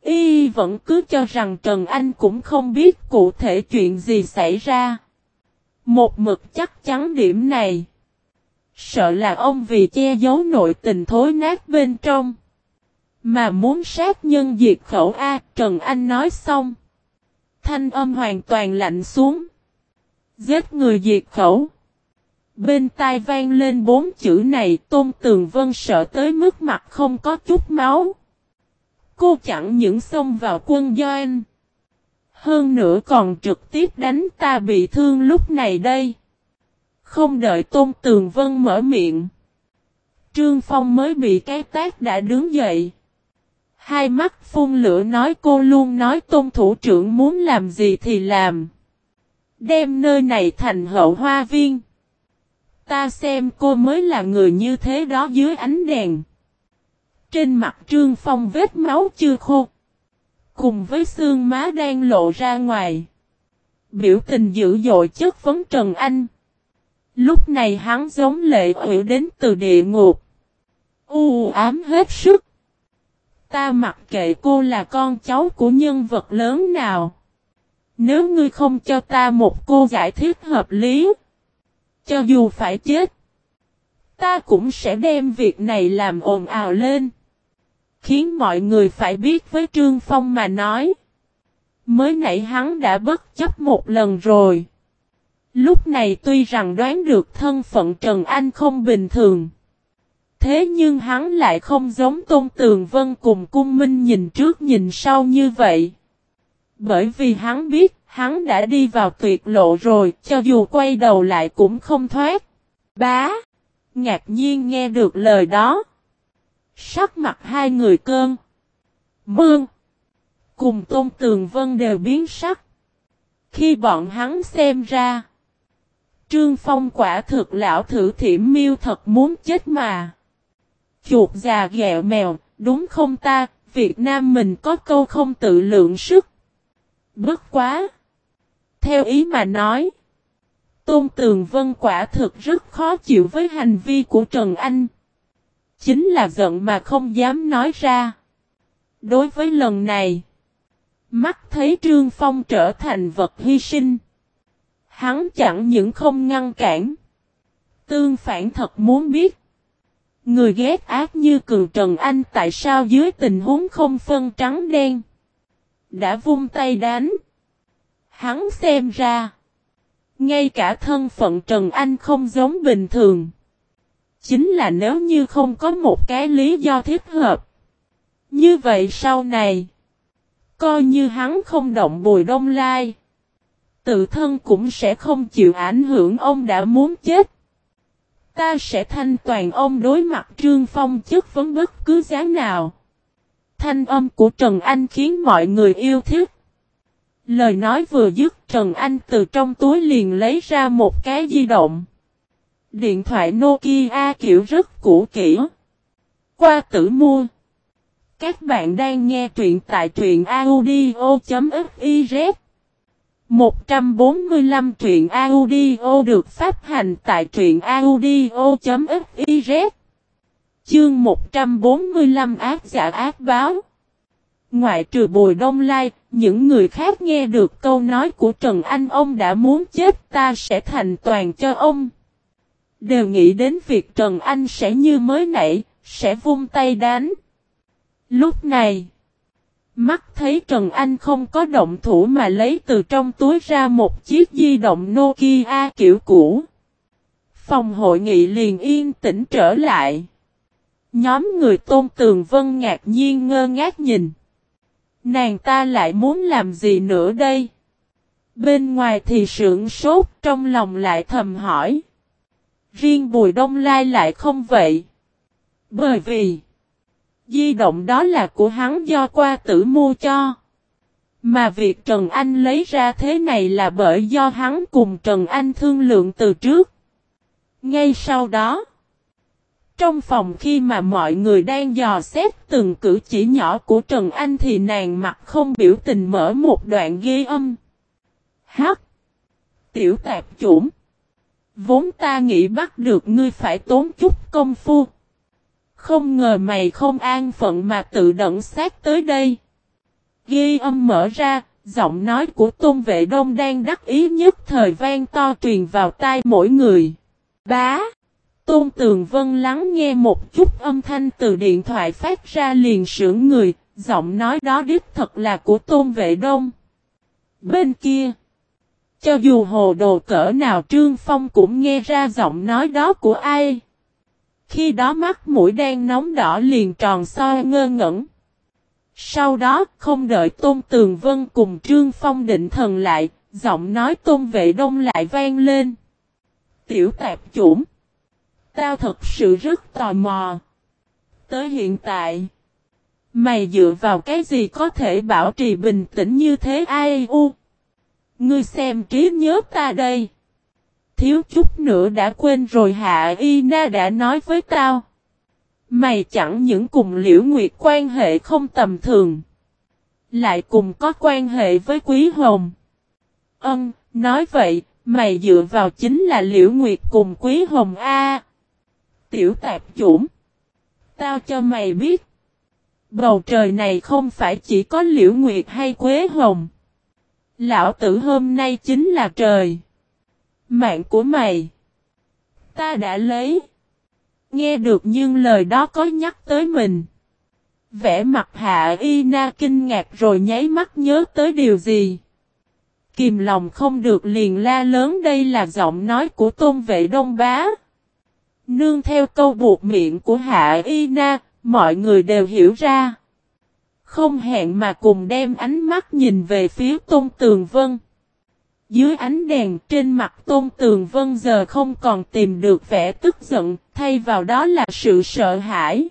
[SPEAKER 1] y vẫn cứ cho rằng Trần Anh cũng không biết cụ thể chuyện gì xảy ra. Một mực chắc chắn điểm này. Sợ là ông vì che giấu nội tình thối nát bên trong. Mà muốn sát nhân diệt khẩu A, Trần Anh nói xong. Thanh âm hoàn toàn lạnh xuống. Giết người diệt khẩu. Bên tai vang lên bốn chữ này Tôn Tường Vân sợ tới mức mặt không có chút máu. Cô chẳng những xông vào quân doanh. Hơn nữa còn trực tiếp đánh ta bị thương lúc này đây. Không đợi Tôn Tường Vân mở miệng. Trương Phong mới bị cái tác đã đứng dậy. Hai mắt phun lửa nói cô luôn nói Tôn Thủ trưởng muốn làm gì thì làm. Đem nơi này thành hậu hoa viên. Ta xem cô mới là người như thế đó dưới ánh đèn. Trên mặt Trương Phong vết máu chưa khô. Cùng với xương má đang lộ ra ngoài. Biểu tình dữ dội chất vấn Trần Anh. Lúc này hắn giống lệ quỷ đến từ địa ngục. U ám hết sức. Ta mặc kệ cô là con cháu của nhân vật lớn nào. Nếu ngươi không cho ta một cô giải thích hợp lý. Cho dù phải chết. Ta cũng sẽ đem việc này làm ồn ào lên. Khiến mọi người phải biết với Trương Phong mà nói. Mới nãy hắn đã bất chấp một lần rồi. Lúc này tuy rằng đoán được thân phận Trần Anh không bình thường. Thế nhưng hắn lại không giống Tôn Tường Vân cùng cung minh nhìn trước nhìn sau như vậy. Bởi vì hắn biết hắn đã đi vào tuyệt lộ rồi, cho dù quay đầu lại cũng không thoát. Bá! Ngạc nhiên nghe được lời đó. Sắc mặt hai người cơn. Mương! Cùng Tôn Tường Vân đều biến sắc. Khi bọn hắn xem ra. Trương Phong quả thực lão thử thiểm miêu thật muốn chết mà. Chuột già ghẹo mèo, đúng không ta, Việt Nam mình có câu không tự lượng sức. Bất quá. Theo ý mà nói. Tôn Tường Vân quả thực rất khó chịu với hành vi của Trần Anh. Chính là giận mà không dám nói ra. Đối với lần này. Mắt thấy Trương Phong trở thành vật hy sinh. Hắn chẳng những không ngăn cản. Tương phản thật muốn biết. Người ghét ác như cường Trần Anh tại sao dưới tình huống không phân trắng đen. Đã vung tay đánh. Hắn xem ra. Ngay cả thân phận Trần Anh không giống bình thường. Chính là nếu như không có một cái lý do thích hợp. Như vậy sau này. Coi như hắn không động bùi đông lai. Tự thân cũng sẽ không chịu ảnh hưởng ông đã muốn chết. Ta sẽ thanh toàn ông đối mặt Trương Phong chất vấn bất cứ giá nào. Thanh âm của Trần Anh khiến mọi người yêu thích. Lời nói vừa dứt, Trần Anh từ trong túi liền lấy ra một cái di động. Điện thoại Nokia kiểu rất cũ kỹ. Qua tử mua. Các bạn đang nghe truyện tại truyện audio.fif 145 truyện audio được phát hành tại truyện audio.fiz Chương 145 ác giả ác báo Ngoại trừ Bùi Đông Lai, những người khác nghe được câu nói của Trần Anh ông đã muốn chết ta sẽ thành toàn cho ông. Đều nghĩ đến việc Trần Anh sẽ như mới nãy, sẽ vung tay đánh. Lúc này, mắt thấy Trần Anh không có động thủ mà lấy từ trong túi ra một chiếc di động Nokia kiểu cũ. Phòng hội nghị liền yên tĩnh trở lại. Nhóm người tôn tường vân ngạc nhiên ngơ ngác nhìn. Nàng ta lại muốn làm gì nữa đây? Bên ngoài thì sưởng sốt, trong lòng lại thầm hỏi. Riêng Bùi Đông Lai lại không vậy. Bởi vì Di động đó là của hắn do qua tử mua cho. Mà việc Trần Anh lấy ra thế này là bởi do hắn cùng Trần Anh thương lượng từ trước. Ngay sau đó, trong phòng khi mà mọi người đang dò xét từng cử chỉ nhỏ của Trần Anh thì nàng mặt không biểu tình mở một đoạn ghi âm. hát Tiểu tạp chủng! Vốn ta nghĩ bắt được ngươi phải tốn chút công phu. Không ngờ mày không an phận mà tự đẩn sát tới đây. Ghi âm mở ra, giọng nói của Tôn Vệ Đông đang đắc ý nhất thời vang to truyền vào tai mỗi người. Bá! Tôn Tường Vân lắng nghe một chút âm thanh từ điện thoại phát ra liền sưởng người, giọng nói đó đích thật là của Tôn Vệ Đông. Bên kia, cho dù hồ đồ cỡ nào Trương Phong cũng nghe ra giọng nói đó của ai. Khi đó mắt mũi đen nóng đỏ liền tròn soi ngơ ngẩn. Sau đó, không đợi Tôn Tường Vân cùng Trương Phong định thần lại, giọng nói Tôn Vệ Đông lại vang lên. Tiểu tạp chủng. Tao thật sự rất tò mò. Tới hiện tại, mày dựa vào cái gì có thể bảo trì bình tĩnh như thế ai u? Ngươi xem trí nhớ ta đây thiếu chút nữa đã quên rồi Hạ Y Na đã nói với tao. Mày chẳng những cùng Liễu Nguyệt quan hệ không tầm thường. Lại cùng có quan hệ với Quý Hồng. Ân, nói vậy, mày dựa vào chính là Liễu Nguyệt cùng Quý Hồng A. Tiểu tạp chủng. Tao cho mày biết. Bầu trời này không phải chỉ có Liễu Nguyệt hay Quế Hồng. Lão tử hôm nay chính là trời. Mạng của mày. Ta đã lấy. Nghe được nhưng lời đó có nhắc tới mình. Vẽ mặt hạ y na kinh ngạc rồi nháy mắt nhớ tới điều gì. Kìm lòng không được liền la lớn đây là giọng nói của tôn vệ đông bá. Nương theo câu buộc miệng của hạ y na, mọi người đều hiểu ra. Không hẹn mà cùng đem ánh mắt nhìn về phía tôn tường vân. Dưới ánh đèn trên mặt Tôn Tường Vân giờ không còn tìm được vẻ tức giận, thay vào đó là sự sợ hãi.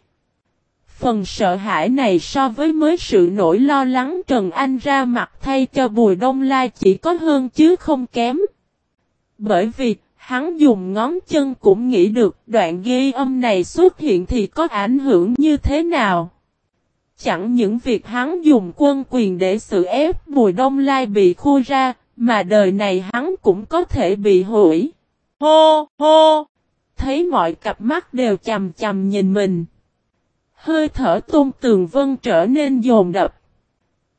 [SPEAKER 1] Phần sợ hãi này so với mới sự nỗi lo lắng Trần Anh ra mặt thay cho Bùi Đông Lai chỉ có hơn chứ không kém. Bởi vì, hắn dùng ngón chân cũng nghĩ được đoạn ghi âm này xuất hiện thì có ảnh hưởng như thế nào. Chẳng những việc hắn dùng quân quyền để sự ép Bùi Đông Lai bị khô ra, mà đời này hắn cũng có thể bị hủy. Hô, hô! Thấy mọi cặp mắt đều chầm chầm nhìn mình. Hơi thở tôn tường vân trở nên dồn đập.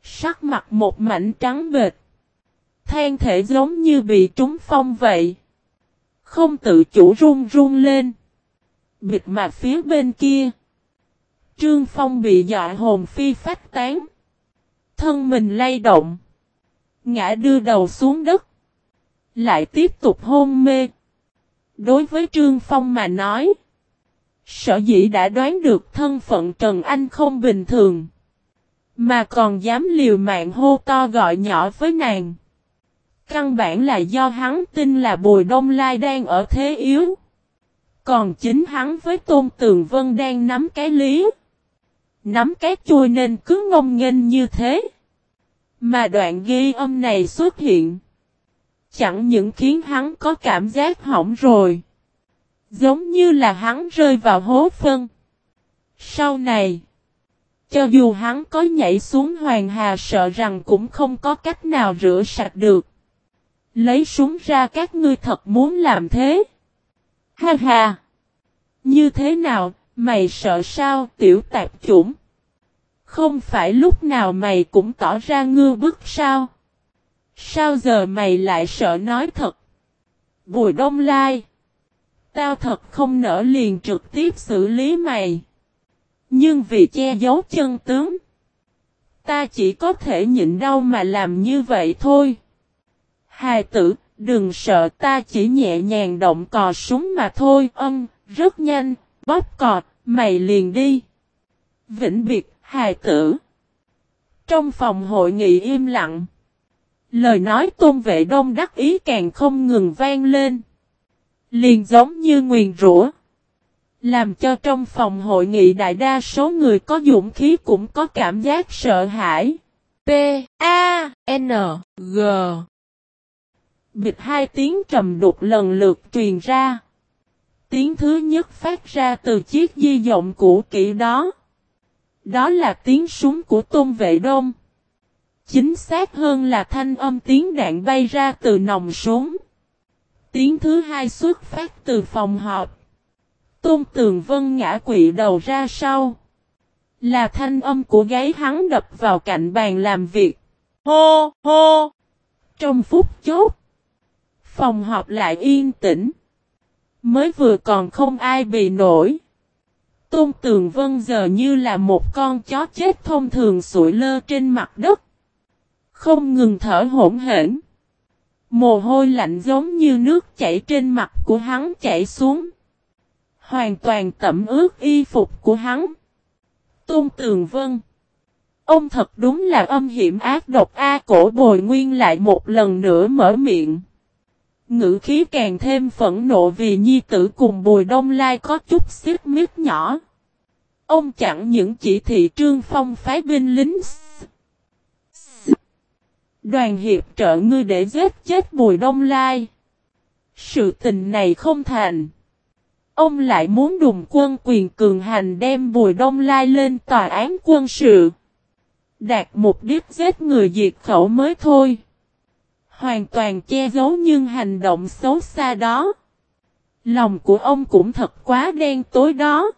[SPEAKER 1] Sắc mặt một mảnh trắng bệt. Than thể giống như bị trúng phong vậy. Không tự chủ run run lên. Bịt mặt phía bên kia. Trương Phong bị dọa hồn phi phách tán. Thân mình lay động. Ngã đưa đầu xuống đất. Lại tiếp tục hôn mê. Đối với Trương Phong mà nói. Sở dĩ đã đoán được thân phận Trần Anh không bình thường. Mà còn dám liều mạng hô to gọi nhỏ với nàng. Căn bản là do hắn tin là Bùi Đông Lai đang ở thế yếu. Còn chính hắn với Tôn Tường Vân đang nắm cái lý. Nắm cái chui nên cứ ngông nghênh như thế. Mà đoạn ghi âm này xuất hiện. Chẳng những khiến hắn có cảm giác hỏng rồi. Giống như là hắn rơi vào hố phân. Sau này. Cho dù hắn có nhảy xuống hoàng hà sợ rằng cũng không có cách nào rửa sạch được. Lấy súng ra các ngươi thật muốn làm thế. Ha ha. Như thế nào, mày sợ sao tiểu tạp chủng. Không phải lúc nào mày cũng tỏ ra ngư bức sao? Sao giờ mày lại sợ nói thật? Bùi đông lai. Tao thật không nỡ liền trực tiếp xử lý mày. Nhưng vì che giấu chân tướng. Ta chỉ có thể nhịn đau mà làm như vậy thôi. Hài tử, đừng sợ ta chỉ nhẹ nhàng động cò súng mà thôi. Ân, rất nhanh, bóp cọt, mày liền đi. Vĩnh biệt, hài tử. Trong phòng hội nghị im lặng. Lời nói tôn vệ đông đắc ý càng không ngừng vang lên. Liền giống như nguyền rủa Làm cho trong phòng hội nghị đại đa số người có dũng khí cũng có cảm giác sợ hãi. P, A, N, G. Bịt hai tiếng trầm đục lần lượt truyền ra. Tiếng thứ nhất phát ra từ chiếc di động cũ kỹ đó. Đó là tiếng súng của Tôn Vệ Đông. Chính xác hơn là thanh âm tiếng đạn bay ra từ nòng súng. Tiếng thứ hai xuất phát từ phòng họp. Tôn Tường Vân ngã quỵ đầu ra sau. Là thanh âm của gáy hắn đập vào cạnh bàn làm việc. Hô, hô! Trong phút chốt, phòng họp lại yên tĩnh. Mới vừa còn không ai bị nổi. Tôn Tường Vân giờ như là một con chó chết thông thường sụi lơ trên mặt đất. Không ngừng thở hỗn hển. Mồ hôi lạnh giống như nước chảy trên mặt của hắn chảy xuống. Hoàn toàn tẩm ướt y phục của hắn. Tôn Tường Vân. Ông thật đúng là âm hiểm ác độc A cổ bồi nguyên lại một lần nữa mở miệng. Ngữ khí càng thêm phẫn nộ vì nhi tử cùng bùi đông lai có chút xích miết nhỏ. Ông chẳng những chỉ thị trương phong phái binh lính Đoàn hiệp trợ ngươi để giết chết Bùi Đông Lai. Sự tình này không thành. Ông lại muốn đùng quân quyền cường hành đem Bùi Đông Lai lên tòa án quân sự. Đạt mục đích giết người diệt khẩu mới thôi. Hoàn toàn che giấu nhưng hành động xấu xa đó. Lòng của ông cũng thật quá đen tối đó.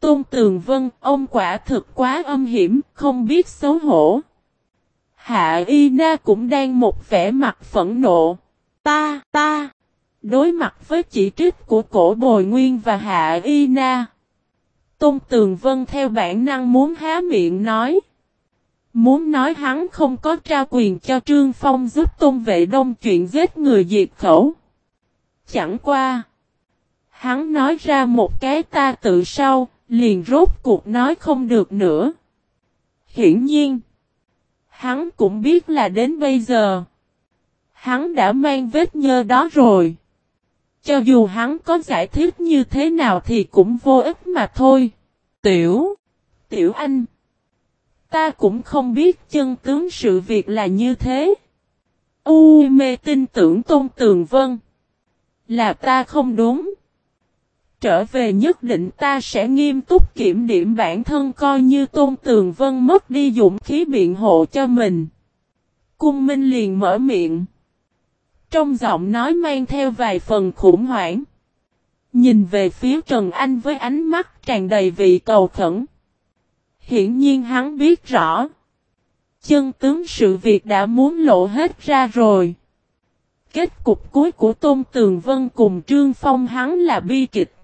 [SPEAKER 1] Tôn Tường Vân, ông quả thực quá âm hiểm, không biết xấu hổ. Hạ Y Na cũng đang một vẻ mặt phẫn nộ. Ta, ta. Đối mặt với chỉ trích của cổ bồi nguyên và Hạ Y Na. Tôn Tường Vân theo bản năng muốn há miệng nói. Muốn nói hắn không có trao quyền cho Trương Phong giúp Tôn Vệ Đông chuyện giết người diệt khẩu. Chẳng qua. Hắn nói ra một cái ta tự sau, liền rốt cuộc nói không được nữa. Hiển nhiên. Hắn cũng biết là đến bây giờ. Hắn đã mang vết nhơ đó rồi. Cho dù hắn có giải thích như thế nào thì cũng vô ích mà thôi. Tiểu. Tiểu anh. Ta cũng không biết chân tướng sự việc là như thế. U mê tin tưởng Tôn Tường Vân. Là ta không đúng trở về nhất định ta sẽ nghiêm túc kiểm điểm bản thân coi như Tôn Tường Vân mất đi dụng khí biện hộ cho mình. Cung Minh liền mở miệng. Trong giọng nói mang theo vài phần khủng hoảng. Nhìn về phía Trần Anh với ánh mắt tràn đầy vị cầu khẩn. Hiển nhiên hắn biết rõ. Chân tướng sự việc đã muốn lộ hết ra rồi. Kết cục cuối của Tôn Tường Vân cùng Trương Phong hắn là bi kịch.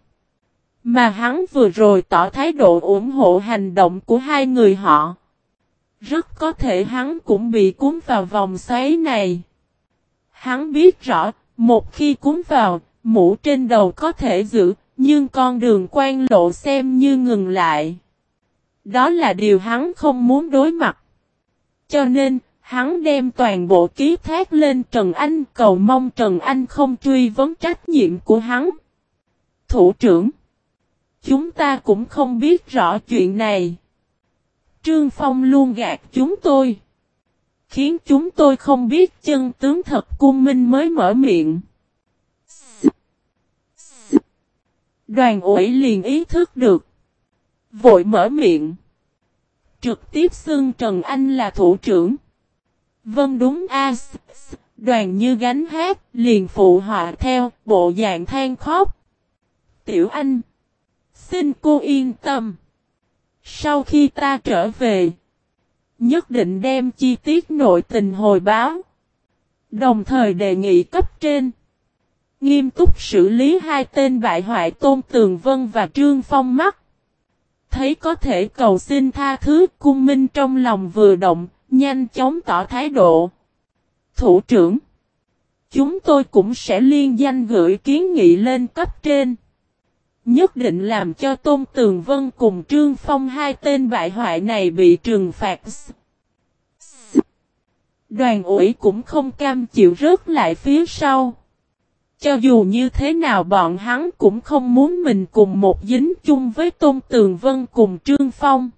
[SPEAKER 1] Mà hắn vừa rồi tỏ thái độ ủng hộ hành động của hai người họ. Rất có thể hắn cũng bị cuốn vào vòng xoáy này. Hắn biết rõ, một khi cuốn vào, mũ trên đầu có thể giữ, nhưng con đường quan lộ xem như ngừng lại. Đó là điều hắn không muốn đối mặt. Cho nên, hắn đem toàn bộ ký thác lên Trần Anh cầu mong Trần Anh không truy vấn trách nhiệm của hắn. Thủ trưởng Chúng ta cũng không biết rõ chuyện này. Trương Phong luôn gạt chúng tôi. Khiến chúng tôi không biết chân tướng thật cung minh mới mở miệng. Đoàn ủi liền ý thức được. Vội mở miệng. Trực tiếp xưng Trần Anh là thủ trưởng. Vâng đúng a Đoàn như gánh hát, liền phụ họa theo, bộ dạng than khóc. Tiểu Anh. Xin cô yên tâm. Sau khi ta trở về, nhất định đem chi tiết nội tình hồi báo. Đồng thời đề nghị cấp trên. Nghiêm túc xử lý hai tên bại hoại Tôn Tường Vân và Trương Phong mắt. Thấy có thể cầu xin tha thứ cung minh trong lòng vừa động, nhanh chóng tỏ thái độ. Thủ trưởng Chúng tôi cũng sẽ liên danh gửi kiến nghị lên cấp trên. Nhất định làm cho Tôn Tường Vân cùng Trương Phong hai tên bại hoại này bị trừng phạt. Đoàn ủy cũng không cam chịu rớt lại phía sau. Cho dù như thế nào bọn hắn cũng không muốn mình cùng một dính chung với Tôn Tường Vân cùng Trương Phong.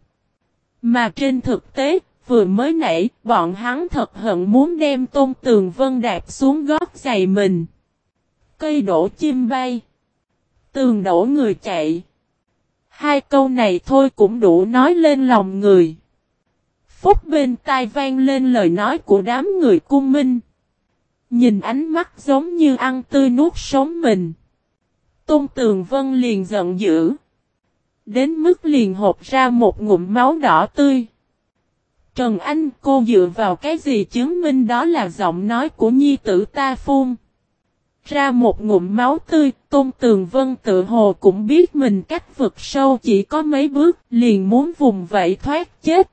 [SPEAKER 1] Mà trên thực tế, vừa mới nãy, bọn hắn thật hận muốn đem Tôn Tường Vân đạp xuống gót giày mình. Cây đổ chim bay. Tường đổ người chạy. Hai câu này thôi cũng đủ nói lên lòng người. Phúc bên tai vang lên lời nói của đám người cung minh. Nhìn ánh mắt giống như ăn tươi nuốt sống mình. Tôn Tường Vân liền giận dữ. Đến mức liền hộp ra một ngụm máu đỏ tươi. Trần Anh cô dựa vào cái gì chứng minh đó là giọng nói của nhi tử ta phun. Ra một ngụm máu tươi, Tôn Tường Vân tự hồ cũng biết mình cách vực sâu chỉ có mấy bước, liền muốn vùng vẫy thoát chết.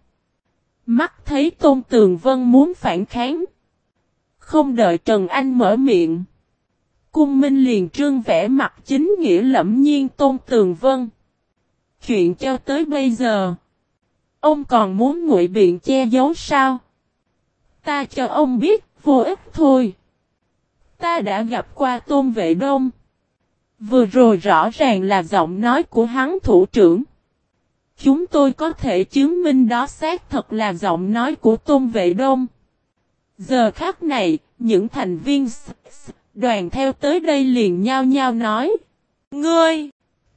[SPEAKER 1] Mắt thấy Tôn Tường Vân muốn phản kháng. Không đợi Trần Anh mở miệng. Cung Minh liền trương vẽ mặt chính nghĩa lẫm nhiên Tôn Tường Vân. Chuyện cho tới bây giờ. Ông còn muốn ngụy biện che giấu sao? Ta cho ông biết, vô ích thôi. Ta đã gặp qua Tôn Vệ Đông. Vừa rồi rõ ràng là giọng nói của hắn thủ trưởng. Chúng tôi có thể chứng minh đó xác thật là giọng nói của Tôn Vệ Đông. Giờ khắc này, những thành viên đoàn theo tới đây liền nhao nhao nói. Ngươi!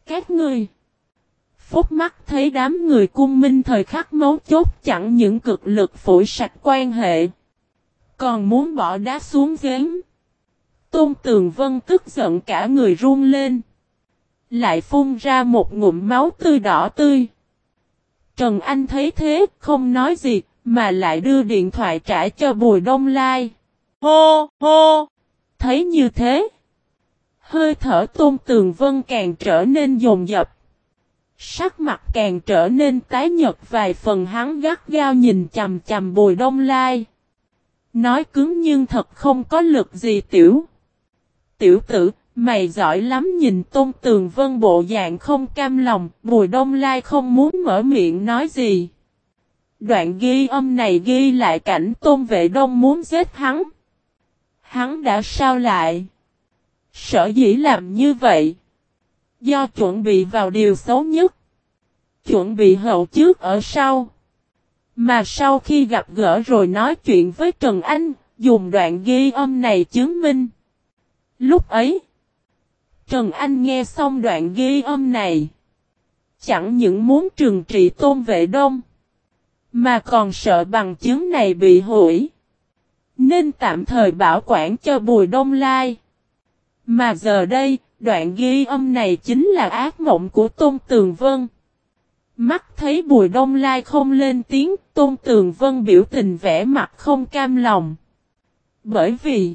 [SPEAKER 1] Các ngươi! Phúc mắt thấy đám người cung minh thời khắc mấu chốt chẳng những cực lực phổi sạch quan hệ. Còn muốn bỏ đá xuống giếng. Tôn Tường Vân tức giận cả người run lên. Lại phun ra một ngụm máu tươi đỏ tươi. Trần Anh thấy thế, không nói gì, mà lại đưa điện thoại trả cho Bùi Đông Lai. Hô, hô! Thấy như thế. Hơi thở Tôn Tường Vân càng trở nên dồn dập. Sắc mặt càng trở nên tái nhật vài phần hắn gắt gao nhìn chầm chầm Bùi Đông Lai. Nói cứng nhưng thật không có lực gì tiểu. Tiểu tử, mày giỏi lắm nhìn Tôn Tường Vân bộ dạng không cam lòng, Bùi Đông Lai không muốn mở miệng nói gì. Đoạn ghi âm này ghi lại cảnh Tôn Vệ Đông muốn giết hắn. Hắn đã sao lại? Sở dĩ làm như vậy. Do chuẩn bị vào điều xấu nhất. Chuẩn bị hậu trước ở sau. Mà sau khi gặp gỡ rồi nói chuyện với Trần Anh, dùng đoạn ghi âm này chứng minh. Lúc ấy, Trần Anh nghe xong đoạn ghi âm này. Chẳng những muốn trừng trị tôn vệ đông. Mà còn sợ bằng chứng này bị hủy. Nên tạm thời bảo quản cho Bùi Đông Lai. Mà giờ đây, đoạn ghi âm này chính là ác mộng của Tôn Tường Vân. Mắt thấy Bùi Đông Lai không lên tiếng, Tôn Tường Vân biểu tình vẻ mặt không cam lòng. Bởi vì,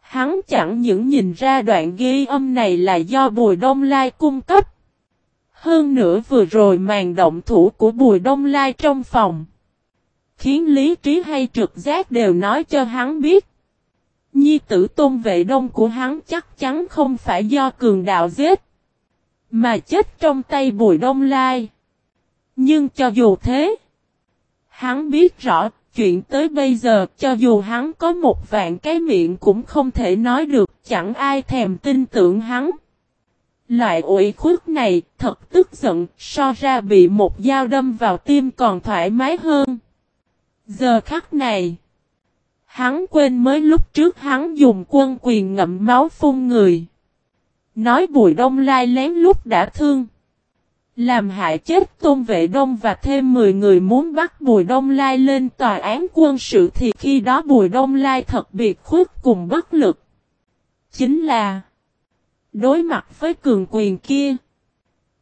[SPEAKER 1] hắn chẳng những nhìn ra đoạn ghi âm này là do Bùi Đông Lai cung cấp. Hơn nữa vừa rồi màn động thủ của Bùi Đông Lai trong phòng. Khiến lý trí hay trực giác đều nói cho hắn biết. Nhi tử tôn vệ đông của hắn chắc chắn không phải do cường đạo giết. Mà chết trong tay Bùi Đông Lai. Nhưng cho dù thế, hắn biết rõ, chuyện tới bây giờ, cho dù hắn có một vạn cái miệng cũng không thể nói được, chẳng ai thèm tin tưởng hắn. Loại ủy khuất này, thật tức giận, so ra bị một dao đâm vào tim còn thoải mái hơn. Giờ khắc này, hắn quên mới lúc trước hắn dùng quân quyền ngậm máu phun người. Nói bùi đông lai lén lúc đã thương. Làm hại chết Tôn Vệ Đông và thêm 10 người muốn bắt Bùi Đông Lai lên tòa án quân sự thì khi đó Bùi Đông Lai thật biệt khuất cùng bất lực. Chính là đối mặt với cường quyền kia.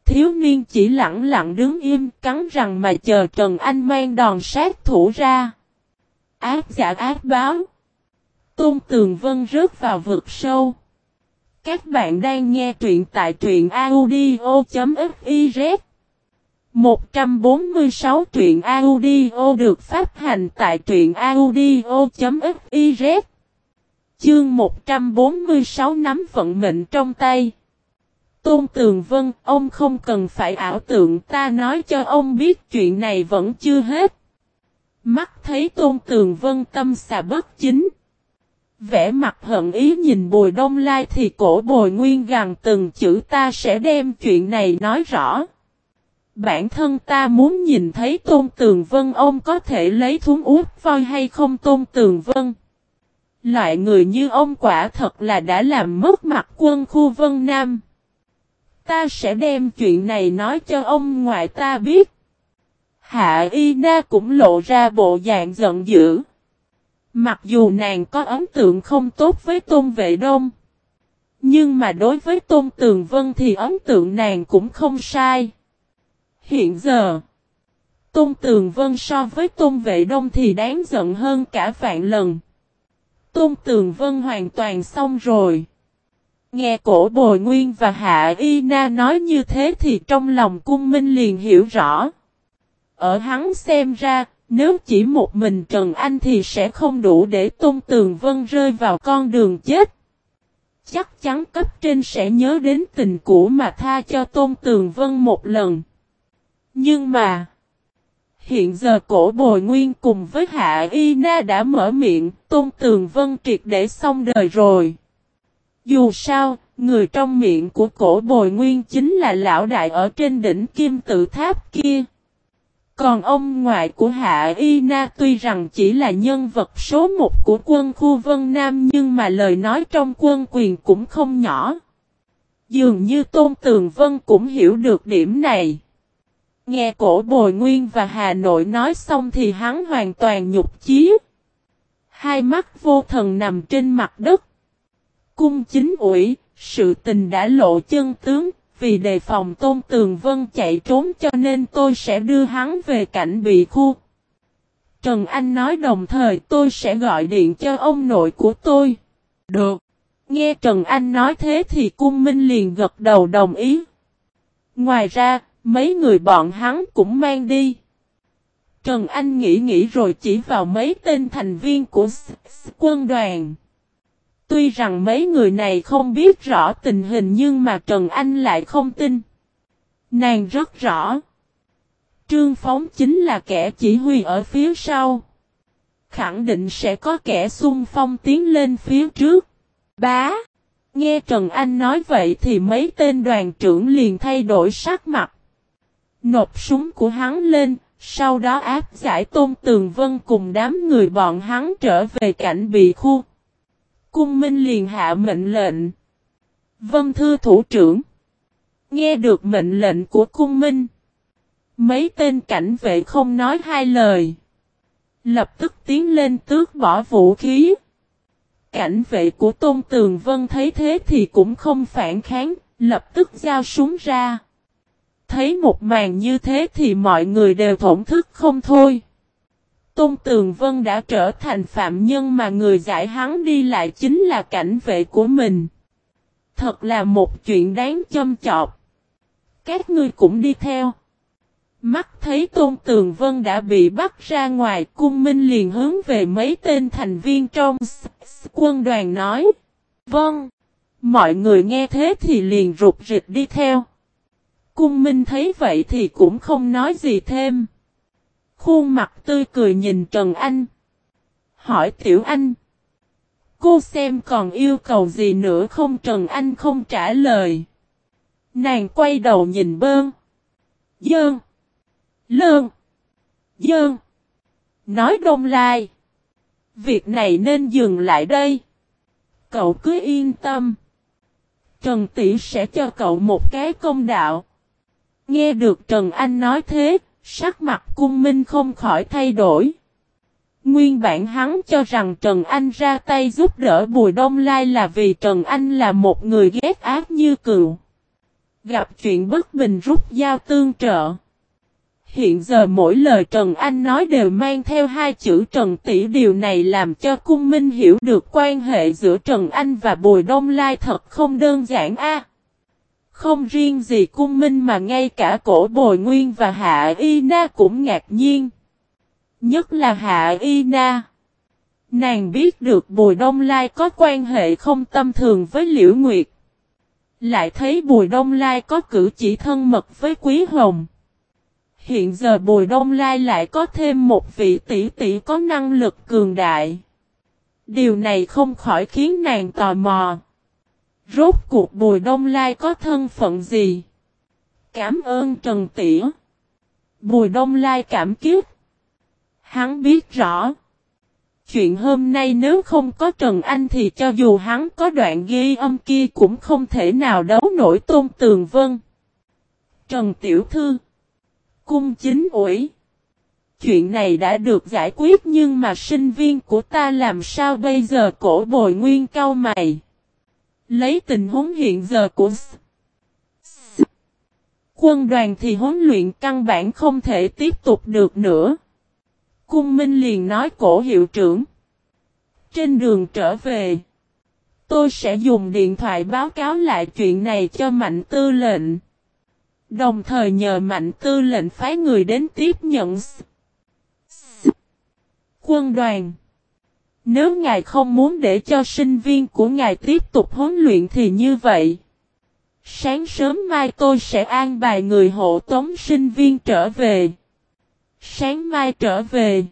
[SPEAKER 1] Thiếu niên chỉ lặng lặng đứng im, cắn răng mà chờ Trần Anh mang đòn sát thủ ra. Ác giả ác báo. Tôn Tường Vân rớt vào vực sâu. Các bạn đang nghe truyện tại truyện audio.fiz 146 truyện audio được phát hành tại truyện audio.fiz Chương 146 nắm vận mệnh trong tay Tôn Tường Vân, ông không cần phải ảo tượng ta nói cho ông biết chuyện này vẫn chưa hết. Mắt thấy Tôn Tường Vân tâm xà bất chính. Vẽ mặt hận ý nhìn bồi Đông Lai thì cổ Bồi Nguyên gằn từng chữ ta sẽ đem chuyện này nói rõ. Bản thân ta muốn nhìn thấy Tôn Tường Vân ông có thể lấy thúng út voi hay không Tôn Tường Vân. Loại người như ông quả thật là đã làm mất mặt quân khu Vân Nam. Ta sẽ đem chuyện này nói cho ông ngoại ta biết. Hạ Y Na cũng lộ ra bộ dạng giận dữ. Mặc dù nàng có ấn tượng không tốt với Tôn Vệ Đông. Nhưng mà đối với Tôn Tường Vân thì ấn tượng nàng cũng không sai. Hiện giờ, Tôn Tường Vân so với Tôn Vệ Đông thì đáng giận hơn cả vạn lần. Tôn Tường Vân hoàn toàn xong rồi. Nghe cổ bồi nguyên và hạ y na nói như thế thì trong lòng cung minh liền hiểu rõ. Ở hắn xem ra, nếu chỉ một mình Trần Anh thì sẽ không đủ để Tôn Tường Vân rơi vào con đường chết. Chắc chắn cấp trên sẽ nhớ đến tình cũ mà tha cho Tôn Tường Vân một lần. Nhưng mà, hiện giờ cổ bồi nguyên cùng với Hạ Y Na đã mở miệng, Tôn Tường Vân triệt để xong đời rồi. Dù sao, người trong miệng của cổ bồi nguyên chính là lão đại ở trên đỉnh kim tự tháp kia. Còn ông ngoại của Hạ Y Na tuy rằng chỉ là nhân vật số một của quân khu Vân Nam nhưng mà lời nói trong quân quyền cũng không nhỏ. Dường như Tôn Tường Vân cũng hiểu được điểm này. Nghe cổ bồi nguyên và Hà Nội nói xong thì hắn hoàn toàn nhục chí. Hai mắt vô thần nằm trên mặt đất. Cung chính ủy, sự tình đã lộ chân tướng, vì đề phòng Tôn Tường Vân chạy trốn cho nên tôi sẽ đưa hắn về cảnh bị khu. Trần Anh nói đồng thời tôi sẽ gọi điện cho ông nội của tôi. Được. Nghe Trần Anh nói thế thì cung minh liền gật đầu đồng ý. Ngoài ra, mấy người bọn hắn cũng mang đi. Trần Anh nghĩ nghĩ rồi chỉ vào mấy tên thành viên của quân đoàn. Tuy rằng mấy người này không biết rõ tình hình nhưng mà Trần Anh lại không tin. Nàng rất rõ. Trương Phóng chính là kẻ chỉ huy ở phía sau. Khẳng định sẽ có kẻ xung phong tiến lên phía trước. Bá. Nghe Trần Anh nói vậy thì mấy tên đoàn trưởng liền thay đổi sắc mặt. Nộp súng của hắn lên, sau đó áp giải Tôn Tường Vân cùng đám người bọn hắn trở về cảnh bị khu. Cung Minh liền hạ mệnh lệnh. Vân thư thủ trưởng. Nghe được mệnh lệnh của cung Minh. Mấy tên cảnh vệ không nói hai lời. Lập tức tiến lên tước bỏ vũ khí. Cảnh vệ của Tôn Tường Vân thấy thế thì cũng không phản kháng, lập tức giao súng ra. Thấy một màn như thế thì mọi người đều thổn thức không thôi. Tôn Tường Vân đã trở thành phạm nhân mà người giải hắn đi lại chính là cảnh vệ của mình. Thật là một chuyện đáng châm chọc. Các ngươi cũng đi theo. Mắt thấy Tôn Tường Vân đã bị bắt ra ngoài, cung minh liền hướng về mấy tên thành viên trong quân đoàn nói. Vâng. Mọi người nghe thế thì liền rụt rịch đi theo. Cung minh thấy vậy thì cũng không nói gì thêm. Khuôn mặt tươi cười nhìn Trần Anh. Hỏi Tiểu Anh. Cô xem còn yêu cầu gì nữa không Trần Anh không trả lời. Nàng quay đầu nhìn bơn. Dơn. Lơn. Dơn. Nói đông lai. Việc này nên dừng lại đây. Cậu cứ yên tâm. Trần Tỷ sẽ cho cậu một cái công đạo. Nghe được Trần Anh nói thế, Sắc mặt cung minh không khỏi thay đổi. Nguyên bản hắn cho rằng Trần Anh ra tay giúp đỡ Bùi Đông Lai là vì Trần Anh là một người ghét ác như cựu. Gặp chuyện bất bình rút dao tương trợ. Hiện giờ mỗi lời Trần Anh nói đều mang theo hai chữ Trần Tỷ điều này làm cho cung minh hiểu được quan hệ giữa Trần Anh và Bùi Đông Lai thật không đơn giản a. Không riêng gì cung minh mà ngay cả cổ bồi nguyên và hạ y na cũng ngạc nhiên. Nhất là hạ y na. Nàng biết được Bùi Đông Lai có quan hệ không tâm thường với Liễu Nguyệt. Lại thấy Bùi Đông Lai có cử chỉ thân mật với Quý Hồng. Hiện giờ Bùi Đông Lai lại có thêm một vị tỷ tỷ có năng lực cường đại. Điều này không khỏi khiến nàng tò mò. Rốt cuộc Bùi Đông Lai có thân phận gì? Cảm ơn Trần Tỉa. Bùi Đông Lai cảm kiếp. Hắn biết rõ. Chuyện hôm nay nếu không có Trần Anh thì cho dù hắn có đoạn ghi âm kia cũng không thể nào đấu nổi tôn tường vân. Trần Tiểu Thư Cung chính ủi Chuyện này đã được giải quyết nhưng mà sinh viên của ta làm sao bây giờ cổ bồi nguyên cao mày. Lấy tình huống hiện giờ của quân đoàn thì huấn luyện căn bản không thể tiếp tục được nữa. Cung Minh liền nói cổ hiệu trưởng. Trên đường trở về, tôi sẽ dùng điện thoại báo cáo lại chuyện này cho Mạnh Tư lệnh. Đồng thời nhờ Mạnh Tư lệnh phái người đến tiếp nhận quân đoàn. Nếu ngài không muốn để cho sinh viên của ngài tiếp tục huấn luyện thì như vậy. Sáng sớm mai tôi sẽ an bài người hộ tống sinh viên trở về. Sáng mai trở về.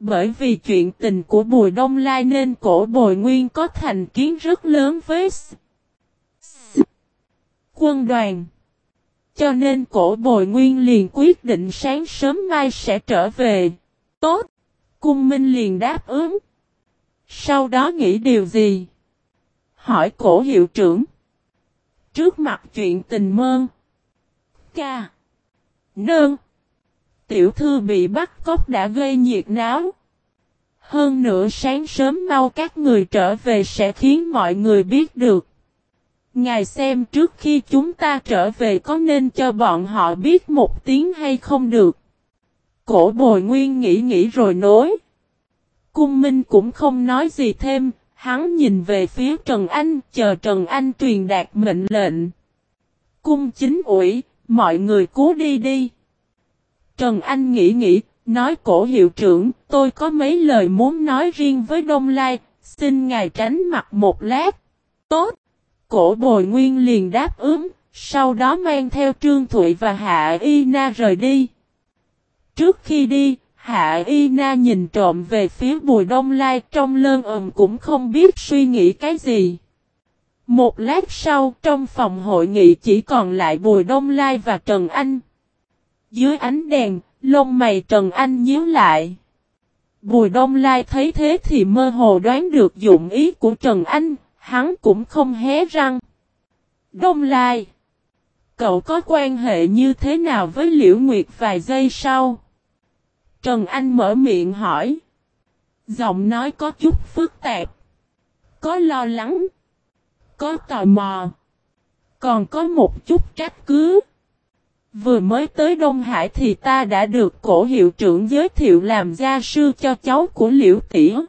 [SPEAKER 1] Bởi vì chuyện tình của Bùi Đông Lai nên cổ Bồi Nguyên có thành kiến rất lớn với quân đoàn. Cho nên cổ Bồi Nguyên liền quyết định sáng sớm mai sẽ trở về. Tốt! Cung Minh liền đáp ứng. Sau đó nghĩ điều gì? Hỏi cổ hiệu trưởng. Trước mặt chuyện tình mơn. Ca. Nơn. Tiểu thư bị bắt cóc đã gây nhiệt náo. Hơn nữa sáng sớm mau các người trở về sẽ khiến mọi người biết được. Ngài xem trước khi chúng ta trở về có nên cho bọn họ biết một tiếng hay không được. Cổ bồi nguyên nghĩ nghĩ rồi nói Cung Minh cũng không nói gì thêm, hắn nhìn về phía Trần Anh, chờ Trần Anh truyền đạt mệnh lệnh. Cung chính ủi, mọi người cố đi đi. Trần Anh nghĩ nghĩ, nói cổ hiệu trưởng, tôi có mấy lời muốn nói riêng với Đông Lai, xin ngài tránh mặt một lát. Tốt! Cổ bồi nguyên liền đáp ứng, sau đó mang theo Trương Thụy và Hạ Y Na rời đi. Trước khi đi, Hạ Y Na nhìn trộm về phía Bùi Đông Lai trong lơn ầm cũng không biết suy nghĩ cái gì. Một lát sau trong phòng hội nghị chỉ còn lại Bùi Đông Lai và Trần Anh. Dưới ánh đèn, lông mày Trần Anh nhíu lại. Bùi Đông Lai thấy thế thì mơ hồ đoán được dụng ý của Trần Anh, hắn cũng không hé răng. Đông Lai Cậu có quan hệ như thế nào với Liễu Nguyệt vài giây sau? Trần Anh mở miệng hỏi. Giọng nói có chút phức tạp. Có lo lắng. Có tò mò. Còn có một chút trách cứ. Vừa mới tới Đông Hải thì ta đã được cổ hiệu trưởng giới thiệu làm gia sư cho cháu của Liễu Tỉa.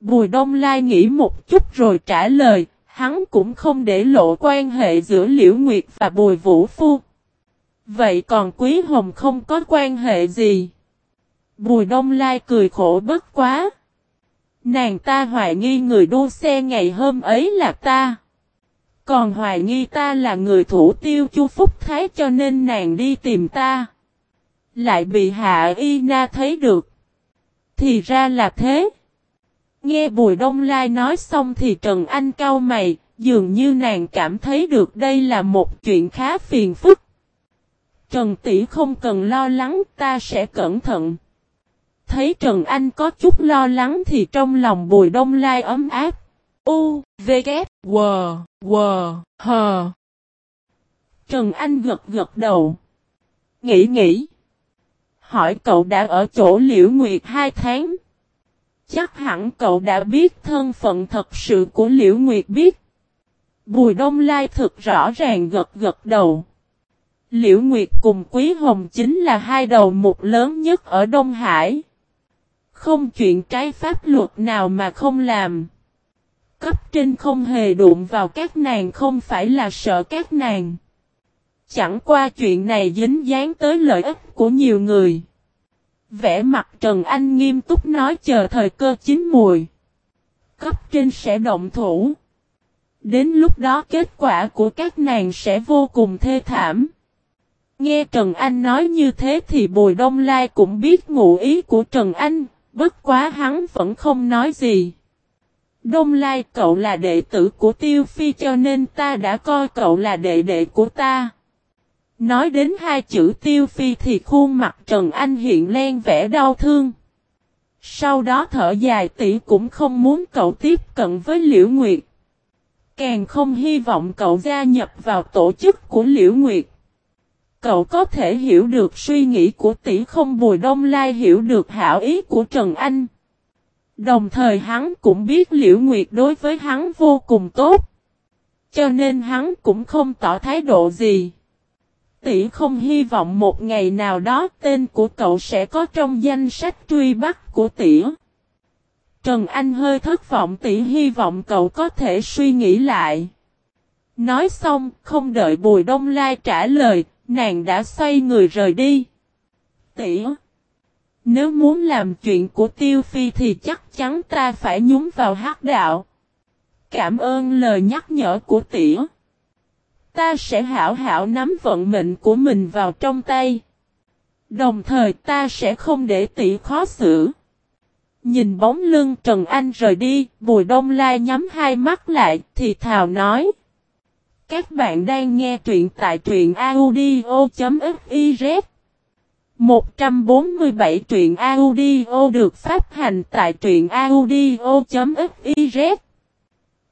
[SPEAKER 1] Bùi Đông Lai nghĩ một chút rồi trả lời, hắn cũng không để lộ quan hệ giữa Liễu Nguyệt và Bùi Vũ Phu. Vậy còn Quý Hồng không có quan hệ gì? Bùi Đông Lai cười khổ bất quá. Nàng ta hoài nghi người đua xe ngày hôm ấy là ta. Còn hoài nghi ta là người thủ tiêu chu Phúc Thái cho nên nàng đi tìm ta. Lại bị Hạ Y Na thấy được. Thì ra là thế. Nghe Bùi Đông Lai nói xong thì Trần Anh cau mày, dường như nàng cảm thấy được đây là một chuyện khá phiền phức. Trần Tỷ không cần lo lắng, ta sẽ cẩn thận. Thấy Trần Anh có chút lo lắng thì trong lòng Bùi Đông Lai ấm áp. U, V, K, W, W, H. Trần Anh gật gật đầu. Nghĩ nghĩ. Hỏi cậu đã ở chỗ Liễu Nguyệt hai tháng. Chắc hẳn cậu đã biết thân phận thật sự của Liễu Nguyệt biết. Bùi Đông Lai thực rõ ràng gật gật đầu. Liễu Nguyệt cùng Quý Hồng chính là hai đầu mục lớn nhất ở Đông Hải. Không chuyện trái pháp luật nào mà không làm. Cấp trên không hề đụng vào các nàng không phải là sợ các nàng. Chẳng qua chuyện này dính dáng tới lợi ích của nhiều người. Vẽ mặt Trần Anh nghiêm túc nói chờ thời cơ chín mùi. Cấp trên sẽ động thủ. Đến lúc đó kết quả của các nàng sẽ vô cùng thê thảm. Nghe Trần Anh nói như thế thì Bùi Đông Lai cũng biết ngụ ý của Trần Anh, bất quá hắn vẫn không nói gì. Đông Lai, cậu là đệ tử của Tiêu Phi cho nên ta đã coi cậu là đệ đệ của ta. Nói đến hai chữ Tiêu Phi thì khuôn mặt Trần Anh hiện lên vẻ đau thương. Sau đó thở dài tỷ cũng không muốn cậu tiếp cận với Liễu Nguyệt. Càng không hy vọng cậu gia nhập vào tổ chức của Liễu Nguyệt. Cậu có thể hiểu được suy nghĩ của tỷ không Bùi Đông Lai hiểu được hảo ý của Trần Anh. Đồng thời hắn cũng biết Liễu Nguyệt đối với hắn vô cùng tốt. Cho nên hắn cũng không tỏ thái độ gì. Tỷ không hy vọng một ngày nào đó tên của cậu sẽ có trong danh sách truy bắt của tỷ. Trần Anh hơi thất vọng tỷ hy vọng cậu có thể suy nghĩ lại. Nói xong, không đợi Bùi Đông Lai trả lời, nàng đã xoay người rời đi. Tỷ! Nếu muốn làm chuyện của Tiêu Phi thì chắc chắn ta phải nhúng vào hắc đạo. Cảm ơn lời nhắc nhở của tỷ. Ta sẽ hảo hảo nắm vận mệnh của mình vào trong tay. Đồng thời ta sẽ không để tỷ khó xử. Nhìn bóng lưng Trần Anh rời đi, Bùi Đông Lai nhắm hai mắt lại, thì thào nói. Các bạn đang nghe truyện tại truyện audio.fiz 147 truyện audio được phát hành tại truyện audio.fiz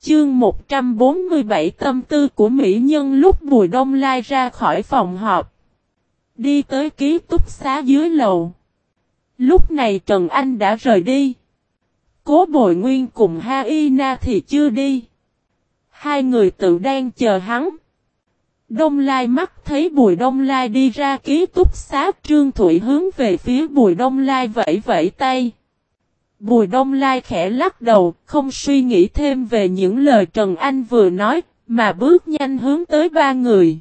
[SPEAKER 1] Chương 147 tâm tư của Mỹ Nhân lúc Bùi Đông Lai ra khỏi phòng họp. Đi tới ký túc xá dưới lầu. Lúc này Trần Anh đã rời đi. Cố Bồi Nguyên cùng Ha Y Na thì chưa đi. Hai người tự đang chờ hắn. Đông Lai mắt thấy Bùi Đông Lai đi ra ký túc xá Trương Thụy hướng về phía Bùi Đông Lai vẫy vẫy tay. Bùi Đông Lai khẽ lắc đầu, không suy nghĩ thêm về những lời Trần Anh vừa nói, mà bước nhanh hướng tới ba người.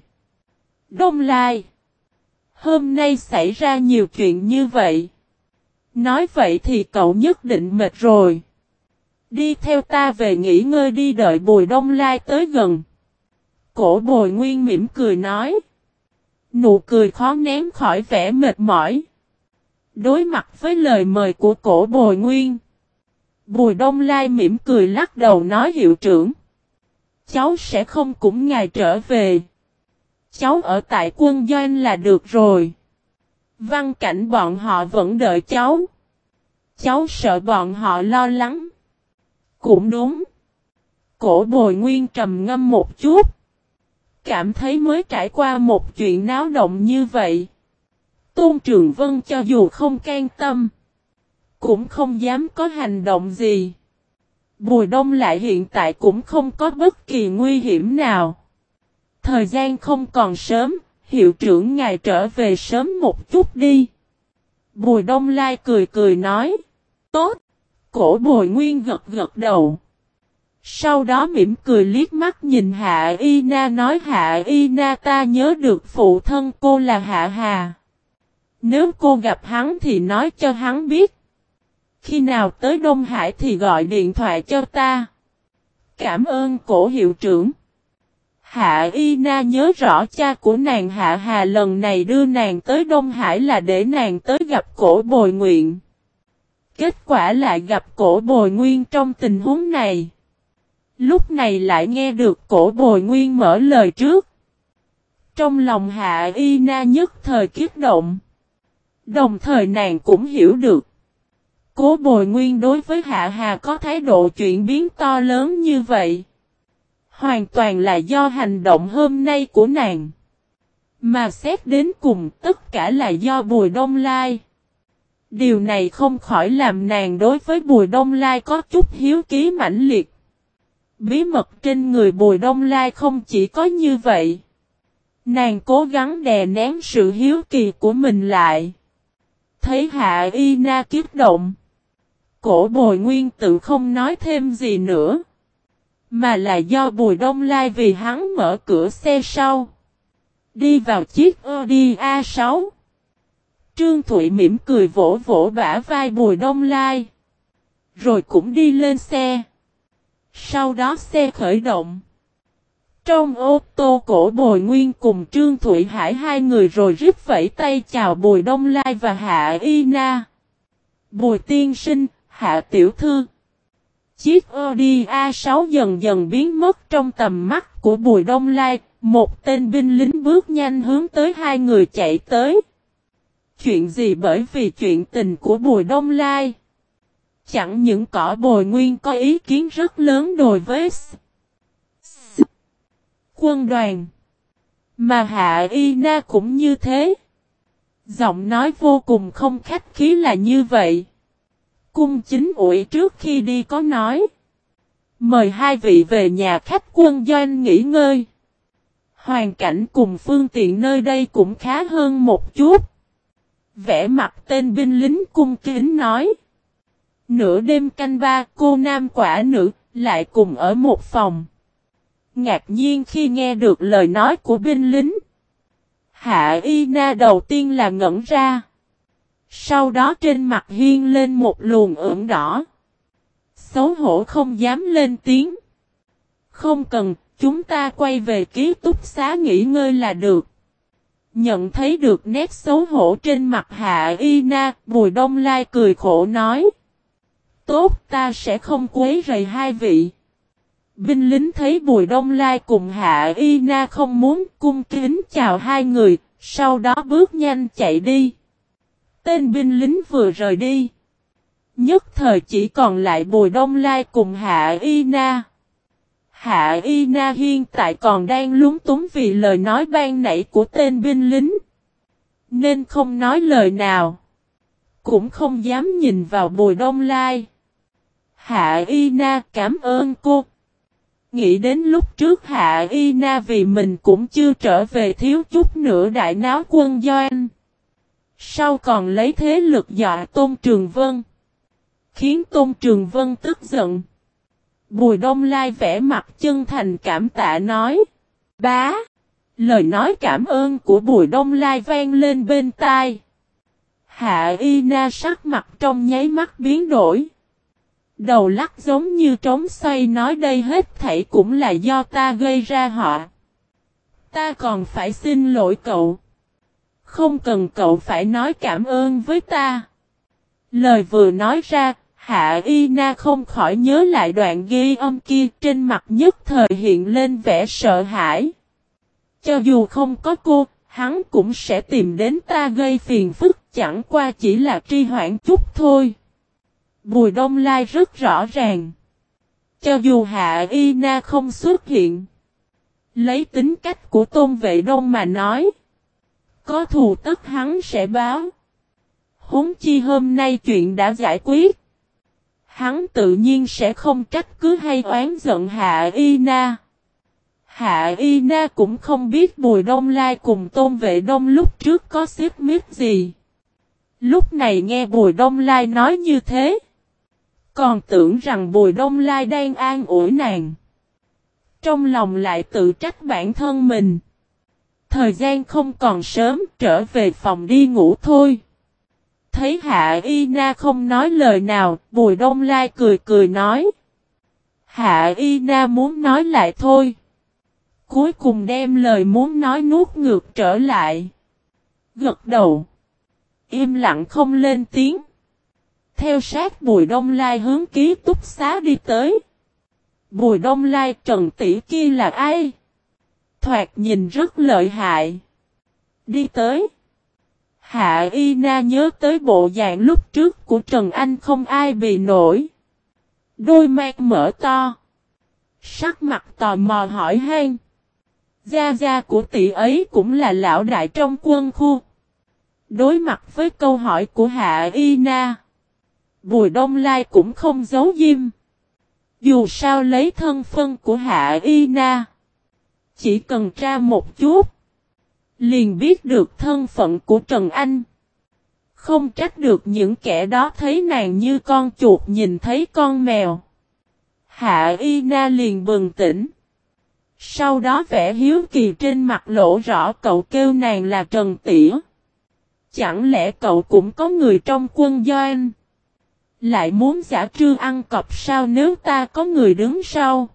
[SPEAKER 1] Đông Lai Hôm nay xảy ra nhiều chuyện như vậy. Nói vậy thì cậu nhất định mệt rồi. Đi theo ta về nghỉ ngơi đi, đợi Bùi Đông Lai tới gần. Cổ Bồi Nguyên mỉm cười nói. Nụ cười khó ném khỏi vẻ mệt mỏi. Đối mặt với lời mời của cổ Bồi Nguyên. Bùi Đông Lai mỉm cười lắc đầu nói, hiệu trưởng. Cháu sẽ không cũng ngài trở về. Cháu ở tại quân doanh là được rồi. Văn cảnh bọn họ vẫn đợi cháu. Cháu sợ bọn họ lo lắng. Cũng đúng. Cổ bồi nguyên trầm ngâm một chút. Cảm thấy mới trải qua một chuyện náo động như vậy. Tôn Trường Vân cho dù không can tâm. Cũng không dám có hành động gì. Bùi đông lại hiện tại cũng không có bất kỳ nguy hiểm nào. Thời gian không còn sớm, hiệu trưởng ngài trở về sớm một chút đi. Bùi đông lai cười cười nói. Tốt. Cổ bồi nguyên gật gật đầu. Sau đó mỉm cười liếc mắt nhìn Hạ Y Na nói, Hạ Y Na, ta nhớ được phụ thân cô là Hạ Hà. Nếu cô gặp hắn thì nói cho hắn biết. Khi nào tới Đông Hải thì gọi điện thoại cho ta. Cảm ơn, cổ hiệu trưởng. Hạ Y Na nhớ rõ cha của nàng Hạ Hà lần này đưa nàng tới Đông Hải là để nàng tới gặp cổ bồi nguyện. Kết quả lại gặp cổ bồi nguyên trong tình huống này. Lúc này lại nghe được cổ bồi nguyên mở lời trước. Trong lòng hạ y na nhất thời kiếp động. Đồng thời nàng cũng hiểu được. Cố bồi nguyên đối với hạ hà có thái độ chuyển biến to lớn như vậy. Hoàn toàn là do hành động hôm nay của nàng. Mà xét đến cùng, tất cả là do bùi đông lai. Điều này không khỏi làm nàng đối với Bùi Đông Lai có chút hiếu ký mãnh liệt. Bí mật trên người Bùi Đông Lai không chỉ có như vậy. Nàng cố gắng đè nén sự hiếu kỳ của mình lại. Thấy Hạ Y Na kiếp động. Cổ bồi nguyên tự không nói thêm gì nữa. Mà là do Bùi Đông Lai vì hắn mở cửa xe sau. Đi vào chiếc Audi A6. Trương Thụy mỉm cười vỗ vỗ bả vai Bùi Đông Lai. Rồi cũng đi lên xe. Sau đó xe khởi động. Trong ô tô cổ Bồi Nguyên cùng Trương Thụy Hải hai người rồi rít vẫy tay chào Bùi Đông Lai và Hạ Y Na. Bùi Tiên Sinh, Hạ Tiểu Thư. Chiếc Audi A6 dần dần biến mất trong tầm mắt của Bùi Đông Lai, một tên binh lính bước nhanh hướng tới hai người chạy tới. Chuyện gì bởi vì chuyện tình của Bùi Đông Lai. Chẳng những cỏ bồi nguyên có ý kiến rất lớn đối với quân đoàn. Mà Hạ Y Na cũng như thế. Giọng nói vô cùng không khách khí là như vậy. Cung chính ủi trước khi đi có nói. Mời hai vị về nhà khách quân doanh nghỉ ngơi. Hoàn cảnh cùng phương tiện nơi đây cũng khá hơn một chút. Vẽ mặt tên binh lính cung kính nói. Nửa đêm canh ba cô nam quả nữ lại cùng ở một phòng. Ngạc nhiên khi nghe được lời nói của binh lính. Hạ Y Na đầu tiên là ngẩn ra. Sau đó trên mặt hiên lên một luồng ửng đỏ. Xấu hổ không dám lên tiếng. Không cần, chúng ta quay về ký túc xá nghỉ ngơi là được. Nhận thấy được nét xấu hổ trên mặt Hạ Y Na, Bùi Đông Lai cười khổ nói. Tốt ta sẽ không quấy rầy hai vị. Binh lính thấy Bùi Đông Lai cùng Hạ Y Na không muốn cung kính chào hai người, sau đó bước nhanh chạy đi. Tên binh lính vừa rời đi. Nhất thời chỉ còn lại Bùi Đông Lai cùng Hạ Y Na. Hạ Y Na hiện tại còn đang lúng túng vì lời nói ban nãy của tên binh lính. Nên không nói lời nào. Cũng không dám nhìn vào Bùi Đông Lai. Hạ Y Na cảm ơn cô. Nghĩ đến lúc trước Hạ Y Na vì mình cũng chưa trở về thiếu chút nữa đại náo quân doanh. Sau còn lấy thế lực dọa Tôn Trường Vân. Khiến Tôn Trường Vân tức giận. Bùi Đông Lai vẽ mặt chân thành cảm tạ nói. Bá! Lời nói cảm ơn của Bùi Đông Lai vang lên bên tai. Hạ Y Na sắc mặt trong nháy mắt biến đổi. Đầu lắc giống như trống xoay nói đây hết thảy cũng là do ta gây ra họ. Ta còn phải xin lỗi cậu. Không cần cậu phải nói cảm ơn với ta. Lời vừa nói ra, Hạ Y Na không khỏi nhớ lại đoạn ghi âm kia trên mặt nhất thời hiện lên vẻ sợ hãi. Cho dù không có cô, hắn cũng sẽ tìm đến ta gây phiền phức chẳng qua chỉ là tri hoãn chút thôi. Bùi Đông Lai rất rõ ràng. Cho dù Hạ Y Na không xuất hiện. Lấy tính cách của Tôn Vệ Đông mà nói. Có thù tất hắn sẽ báo. Húng chi hôm nay chuyện đã giải quyết. Hắn tự nhiên sẽ không trách cứ hay oán giận Hạ Y Na. Hạ Y Na cũng không biết Bùi Đông Lai cùng Tôn Vệ Đông lúc trước có xếp miết gì. Lúc này nghe Bùi Đông Lai nói như thế. Còn tưởng rằng Bùi Đông Lai đang an ủi nàng. Trong lòng lại tự trách bản thân mình. Thời gian không còn sớm, trở về phòng đi ngủ thôi. Thấy Hạ Y Na không nói lời nào, Bùi Đông Lai cười cười nói. Hạ Y Na muốn nói lại thôi. Cuối cùng đem lời muốn nói nuốt ngược trở lại. Gật đầu. Im lặng không lên tiếng. Theo sát Bùi Đông Lai hướng ký túc xá đi tới. Bùi Đông Lai Trần Tỷ kia là ai? Thoạt nhìn rất lợi hại. Đi tới. Hạ Y Na nhớ tới bộ dạng lúc trước của Trần Anh không ai bị nổi. Đôi mắt mở to. Sắc mặt tò mò hỏi han. Gia gia của tỷ ấy cũng là lão đại trong quân khu. Đối mặt với câu hỏi của Hạ Y Na. Bùi Đông Lai cũng không giấu diêm. Dù sao lấy thân phân của Hạ Y Na. Chỉ cần tra một chút. Liền biết được thân phận của Trần Anh. Không trách được những kẻ đó thấy nàng như con chuột nhìn thấy con mèo. Hạ Y Na liền bừng tỉnh. Sau đó vẻ hiếu kỳ trên mặt lộ rõ cậu kêu nàng là Trần Tỉa. Chẳng lẽ cậu cũng có người trong quân doanh? Lại muốn giả trư ăn cọp sao nếu ta có người đứng sau?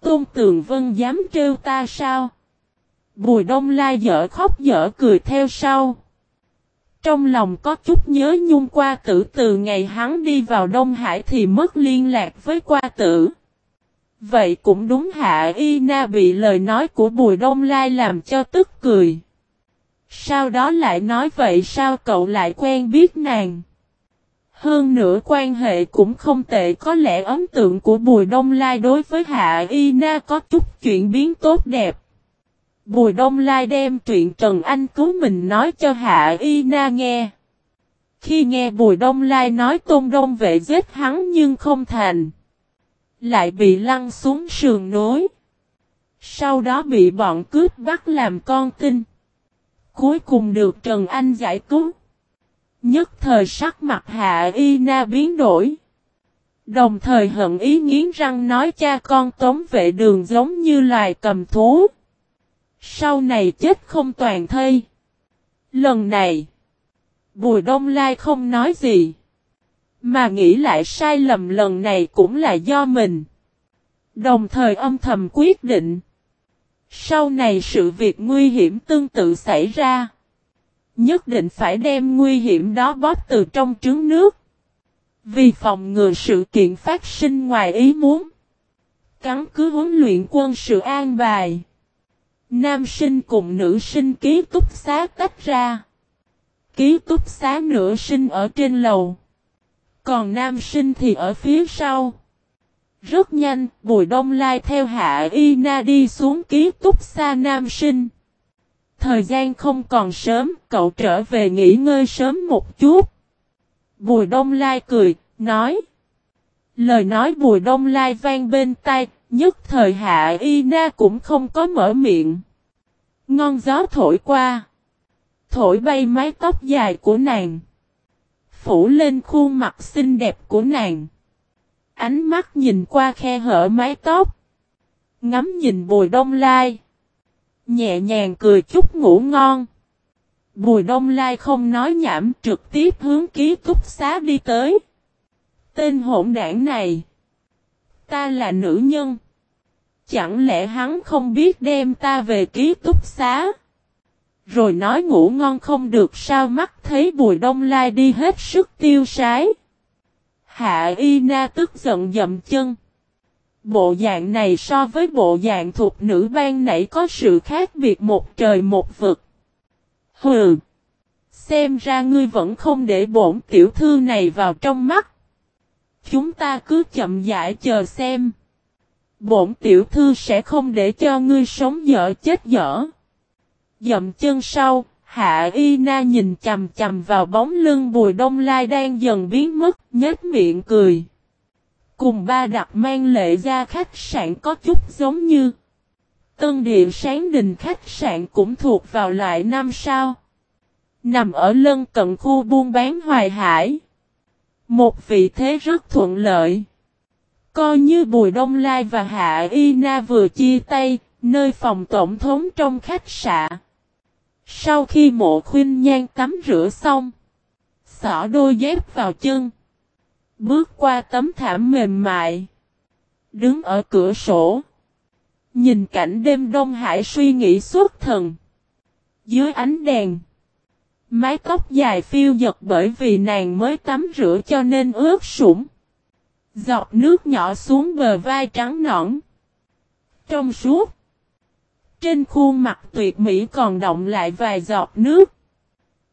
[SPEAKER 1] Tôn Tường Vân dám trêu ta sao? Bùi đông lai dở khóc dở cười theo sau. Trong lòng có chút nhớ nhung qua tử từ ngày hắn đi vào Đông Hải thì mất liên lạc với qua tử. Vậy cũng đúng hạ y na bị lời nói của Bùi Đông Lai làm cho tức cười. Sau đó lại nói vậy sao cậu lại quen biết nàng. Hơn nữa quan hệ cũng không tệ, có lẽ ấn tượng của Bùi Đông Lai đối với Hạ Y Na có chút chuyển biến tốt đẹp. Bùi Đông Lai đem chuyện Trần Anh cứu mình nói cho Hạ Y Na nghe. Khi nghe Bùi Đông Lai nói Tôn Đông vệ giết hắn nhưng không thành. Lại bị lăn xuống sườn nối. Sau đó bị bọn cướp bắt làm con tin. Cuối cùng được Trần Anh giải cứu. Nhất thời sắc mặt Hạ Y Na biến đổi. Đồng thời hận ý nghiến răng nói cha con tống vệ đường giống như loài cầm thú. Sau này chết không toàn thây. Lần này, Bùi Đông Lai không nói gì. Mà nghĩ lại sai lầm lần này cũng là do mình. Đồng thời âm thầm quyết định. Sau này sự việc nguy hiểm tương tự xảy ra. Nhất định phải đem nguy hiểm đó bóp từ trong trứng nước. Vì phòng ngừa sự kiện phát sinh ngoài ý muốn. Cắn cứ huấn luyện quân sự an bài. Nam sinh cùng nữ sinh ký túc xá tách ra. Ký túc xá nữ sinh ở trên lầu. Còn nam sinh thì ở phía sau. Rất nhanh, Bùi Đông Lai theo Hạ Y Na đi xuống ký túc xa nam sinh. Thời gian không còn sớm, cậu trở về nghỉ ngơi sớm một chút. Bùi Đông Lai cười, nói. Lời nói Bùi Đông Lai vang bên tai, nhất thời Hạ Y Na cũng không có mở miệng. Ngon gió thổi qua. Thổi bay mái tóc dài của nàng. Phủ lên khuôn mặt xinh đẹp của nàng. Ánh mắt nhìn qua khe hở mái tóc. Ngắm nhìn bùi đông lai. Nhẹ nhàng cười chút ngủ ngon. Bùi đông lai không nói nhảm, trực tiếp hướng ký túc xá đi tới. Tên hỗn đảng này. Ta là nữ nhân. Chẳng lẽ hắn không biết đem ta về ký túc xá? Rồi nói ngủ ngon không được sao mắt thấy bùi đông lai đi hết sức tiêu sái. Hạ y na tức giận dậm chân. Bộ dạng này so với bộ dạng thuộc nữ ban nãy có sự khác biệt một trời một vực. Hừ! Xem ra ngươi vẫn không để bổn tiểu thư này vào trong mắt. Chúng ta cứ chậm rãi chờ xem. Bổn tiểu thư sẽ không để cho ngươi sống dở chết dở. Dậm chân sau, Hạ Y Na nhìn chầm chầm vào bóng lưng Bùi Đông Lai đang dần biến mất, nhếch miệng cười. Cùng ba đặt mang lệ ra khách sạn có chút giống như. Tân Điện Sáng Đình khách sạn cũng thuộc vào loại năm sao. Nằm ở lân cận khu buôn bán Hoài Hải. Một vị thế rất thuận lợi. Coi như Bùi Đông Lai và Hạ Y Na vừa chia tay, nơi phòng tổng thống trong khách sạn. Sau khi mộ khuyên nhan tắm rửa xong, xỏ đôi dép vào chân, bước qua tấm thảm mềm mại, đứng ở cửa sổ, nhìn cảnh đêm Đông Hải suy nghĩ suốt thần. Dưới ánh đèn, mái tóc dài phiêu giật bởi vì nàng mới tắm rửa cho nên ướt sũng. Giọt nước nhỏ xuống bờ vai trắng nõn. Trong suốt. Trên khuôn mặt tuyệt mỹ còn động lại vài giọt nước.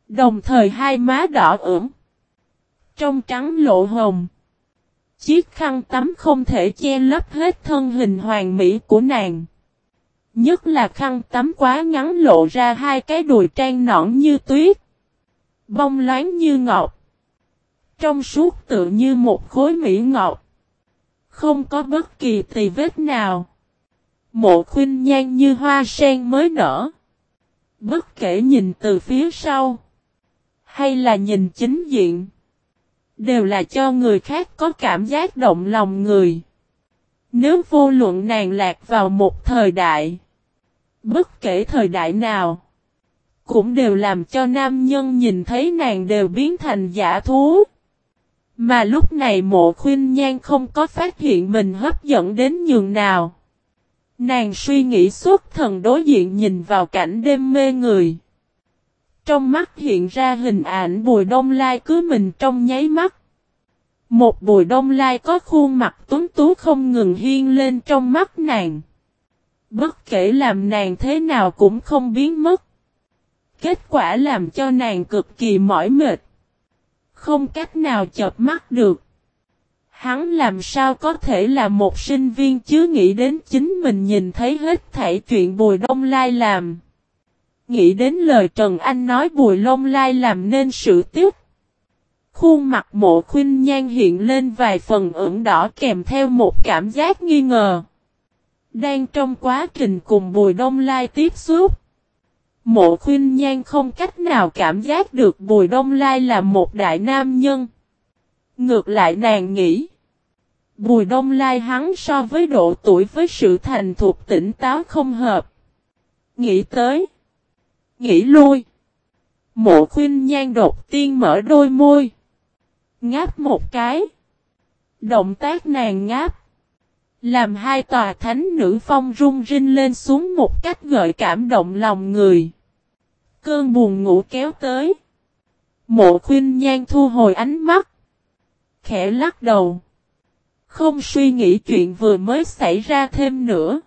[SPEAKER 1] Đồng thời hai má đỏ ửng. Trong trắng lộ hồng. Chiếc khăn tắm không thể che lấp hết thân hình hoàng mỹ của nàng. Nhất là khăn tắm quá ngắn lộ ra hai cái đùi trang nõn như tuyết. Bông loáng như ngọc. Trong suốt tự như một khối mỹ ngọc. Không có bất kỳ tì vết nào. Mộ khuyên nhan như hoa sen mới nở. Bất kể nhìn từ phía sau, hay là nhìn chính diện, đều là cho người khác có cảm giác động lòng người. Nếu vô luận nàng lạc vào một thời đại, bất kể thời đại nào, cũng đều làm cho nam nhân nhìn thấy nàng đều biến thành giả thú. Mà lúc này mộ khuyên nhan không có phát hiện mình hấp dẫn đến nhường nào. Nàng suy nghĩ suốt thần đối diện nhìn vào cảnh đêm mê người. Trong mắt hiện ra hình ảnh bùi đông lai cứ mình trong nháy mắt. Một bùi đông lai có khuôn mặt tuấn tú không ngừng hiên lên trong mắt nàng. Bất kể làm nàng thế nào cũng không biến mất. Kết quả làm cho nàng cực kỳ mỏi mệt. Không cách nào chợp mắt được. Hắn làm sao có thể là một sinh viên chứ nghĩ đến chính mình nhìn thấy hết thảy chuyện Bùi Đông Lai làm. Nghĩ đến lời Trần Anh nói Bùi Đông Lai làm nên sự tiếc. Khuôn mặt mộ khuyên nhan hiện lên vài phần ửng đỏ kèm theo một cảm giác nghi ngờ. Đang trong quá trình cùng Bùi Đông Lai tiếp xúc. Mộ khuyên nhan không cách nào cảm giác được Bùi Đông Lai là một đại nam nhân. Ngược lại nàng nghĩ. Bùi Đông Lai hắn so với độ tuổi với sự thành thục tỉnh táo không hợp. Nghĩ tới. Nghĩ lui. Mộ khuyên nhan đột tiên mở đôi môi. Ngáp một cái. Động tác nàng ngáp. Làm hai tòa thánh nữ phong rung rinh lên xuống một cách gợi cảm động lòng người. Cơn buồn ngủ kéo tới. Mộ khuyên nhan thu hồi ánh mắt. Khẽ lắc đầu. Không suy nghĩ chuyện vừa mới xảy ra thêm nữa.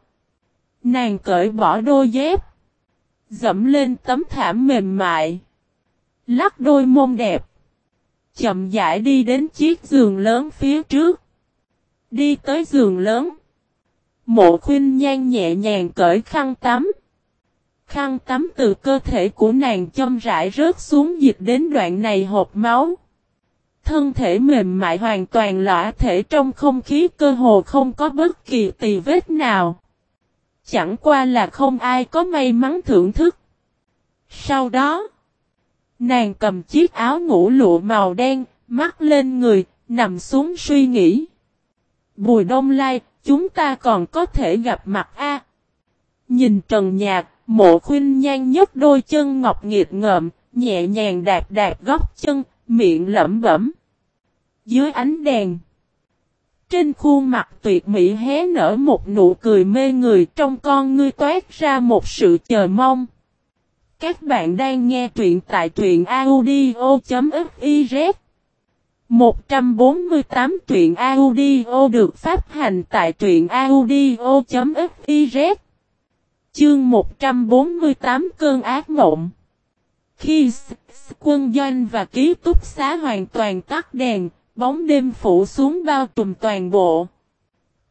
[SPEAKER 1] Nàng cởi bỏ đôi dép. Dẫm lên tấm thảm mềm mại. Lắc đôi mông đẹp. Chậm rãi đi đến chiếc giường lớn phía trước. Đi tới giường lớn. Mộ khuyên nhan nhẹ nhàng cởi khăn tắm. Khăn tắm từ cơ thể của nàng châm rãi rớt xuống dịch đến đoạn này hộp máu. Thân thể mềm mại hoàn toàn lõa thể trong không khí cơ hồ không có bất kỳ tì vết nào. Chẳng qua là không ai có may mắn thưởng thức. Sau đó, nàng cầm chiếc áo ngủ lụa màu đen, mắt lên người, nằm xuống suy nghĩ. Bùi đông lai, chúng ta còn có thể gặp mặt a Nhìn trần nhạc, mộ khuyên nhan nhất đôi chân ngọc nghiệt ngợm, nhẹ nhàng đạp đạp góc chân, miệng lẩm bẩm. Dưới ánh đèn, trên khuôn mặt tuyệt mỹ hé nở một nụ cười mê người trong con ngươi toát ra một sự chờ mong. Các bạn đang nghe truyện tại truyện audio.fif 148 truyện audio được phát hành tại truyện audio.fiz Chương 148 cơn ác mộng Khi quân doanh và ký túc xá hoàn toàn tắt đèn, bóng đêm phủ xuống bao trùm toàn bộ.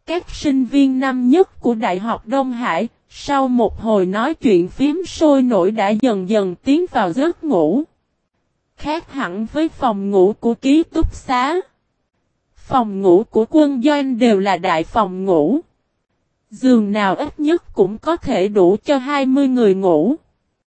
[SPEAKER 1] Các sinh viên năm nhất của Đại học Đông Hải, sau một hồi nói chuyện phím sôi nổi đã dần dần tiến vào giấc ngủ. Khác hẳn với phòng ngủ của ký túc xá. Phòng ngủ của quân doanh đều là đại phòng ngủ. Giường nào ít nhất cũng có thể đủ cho 20 người ngủ.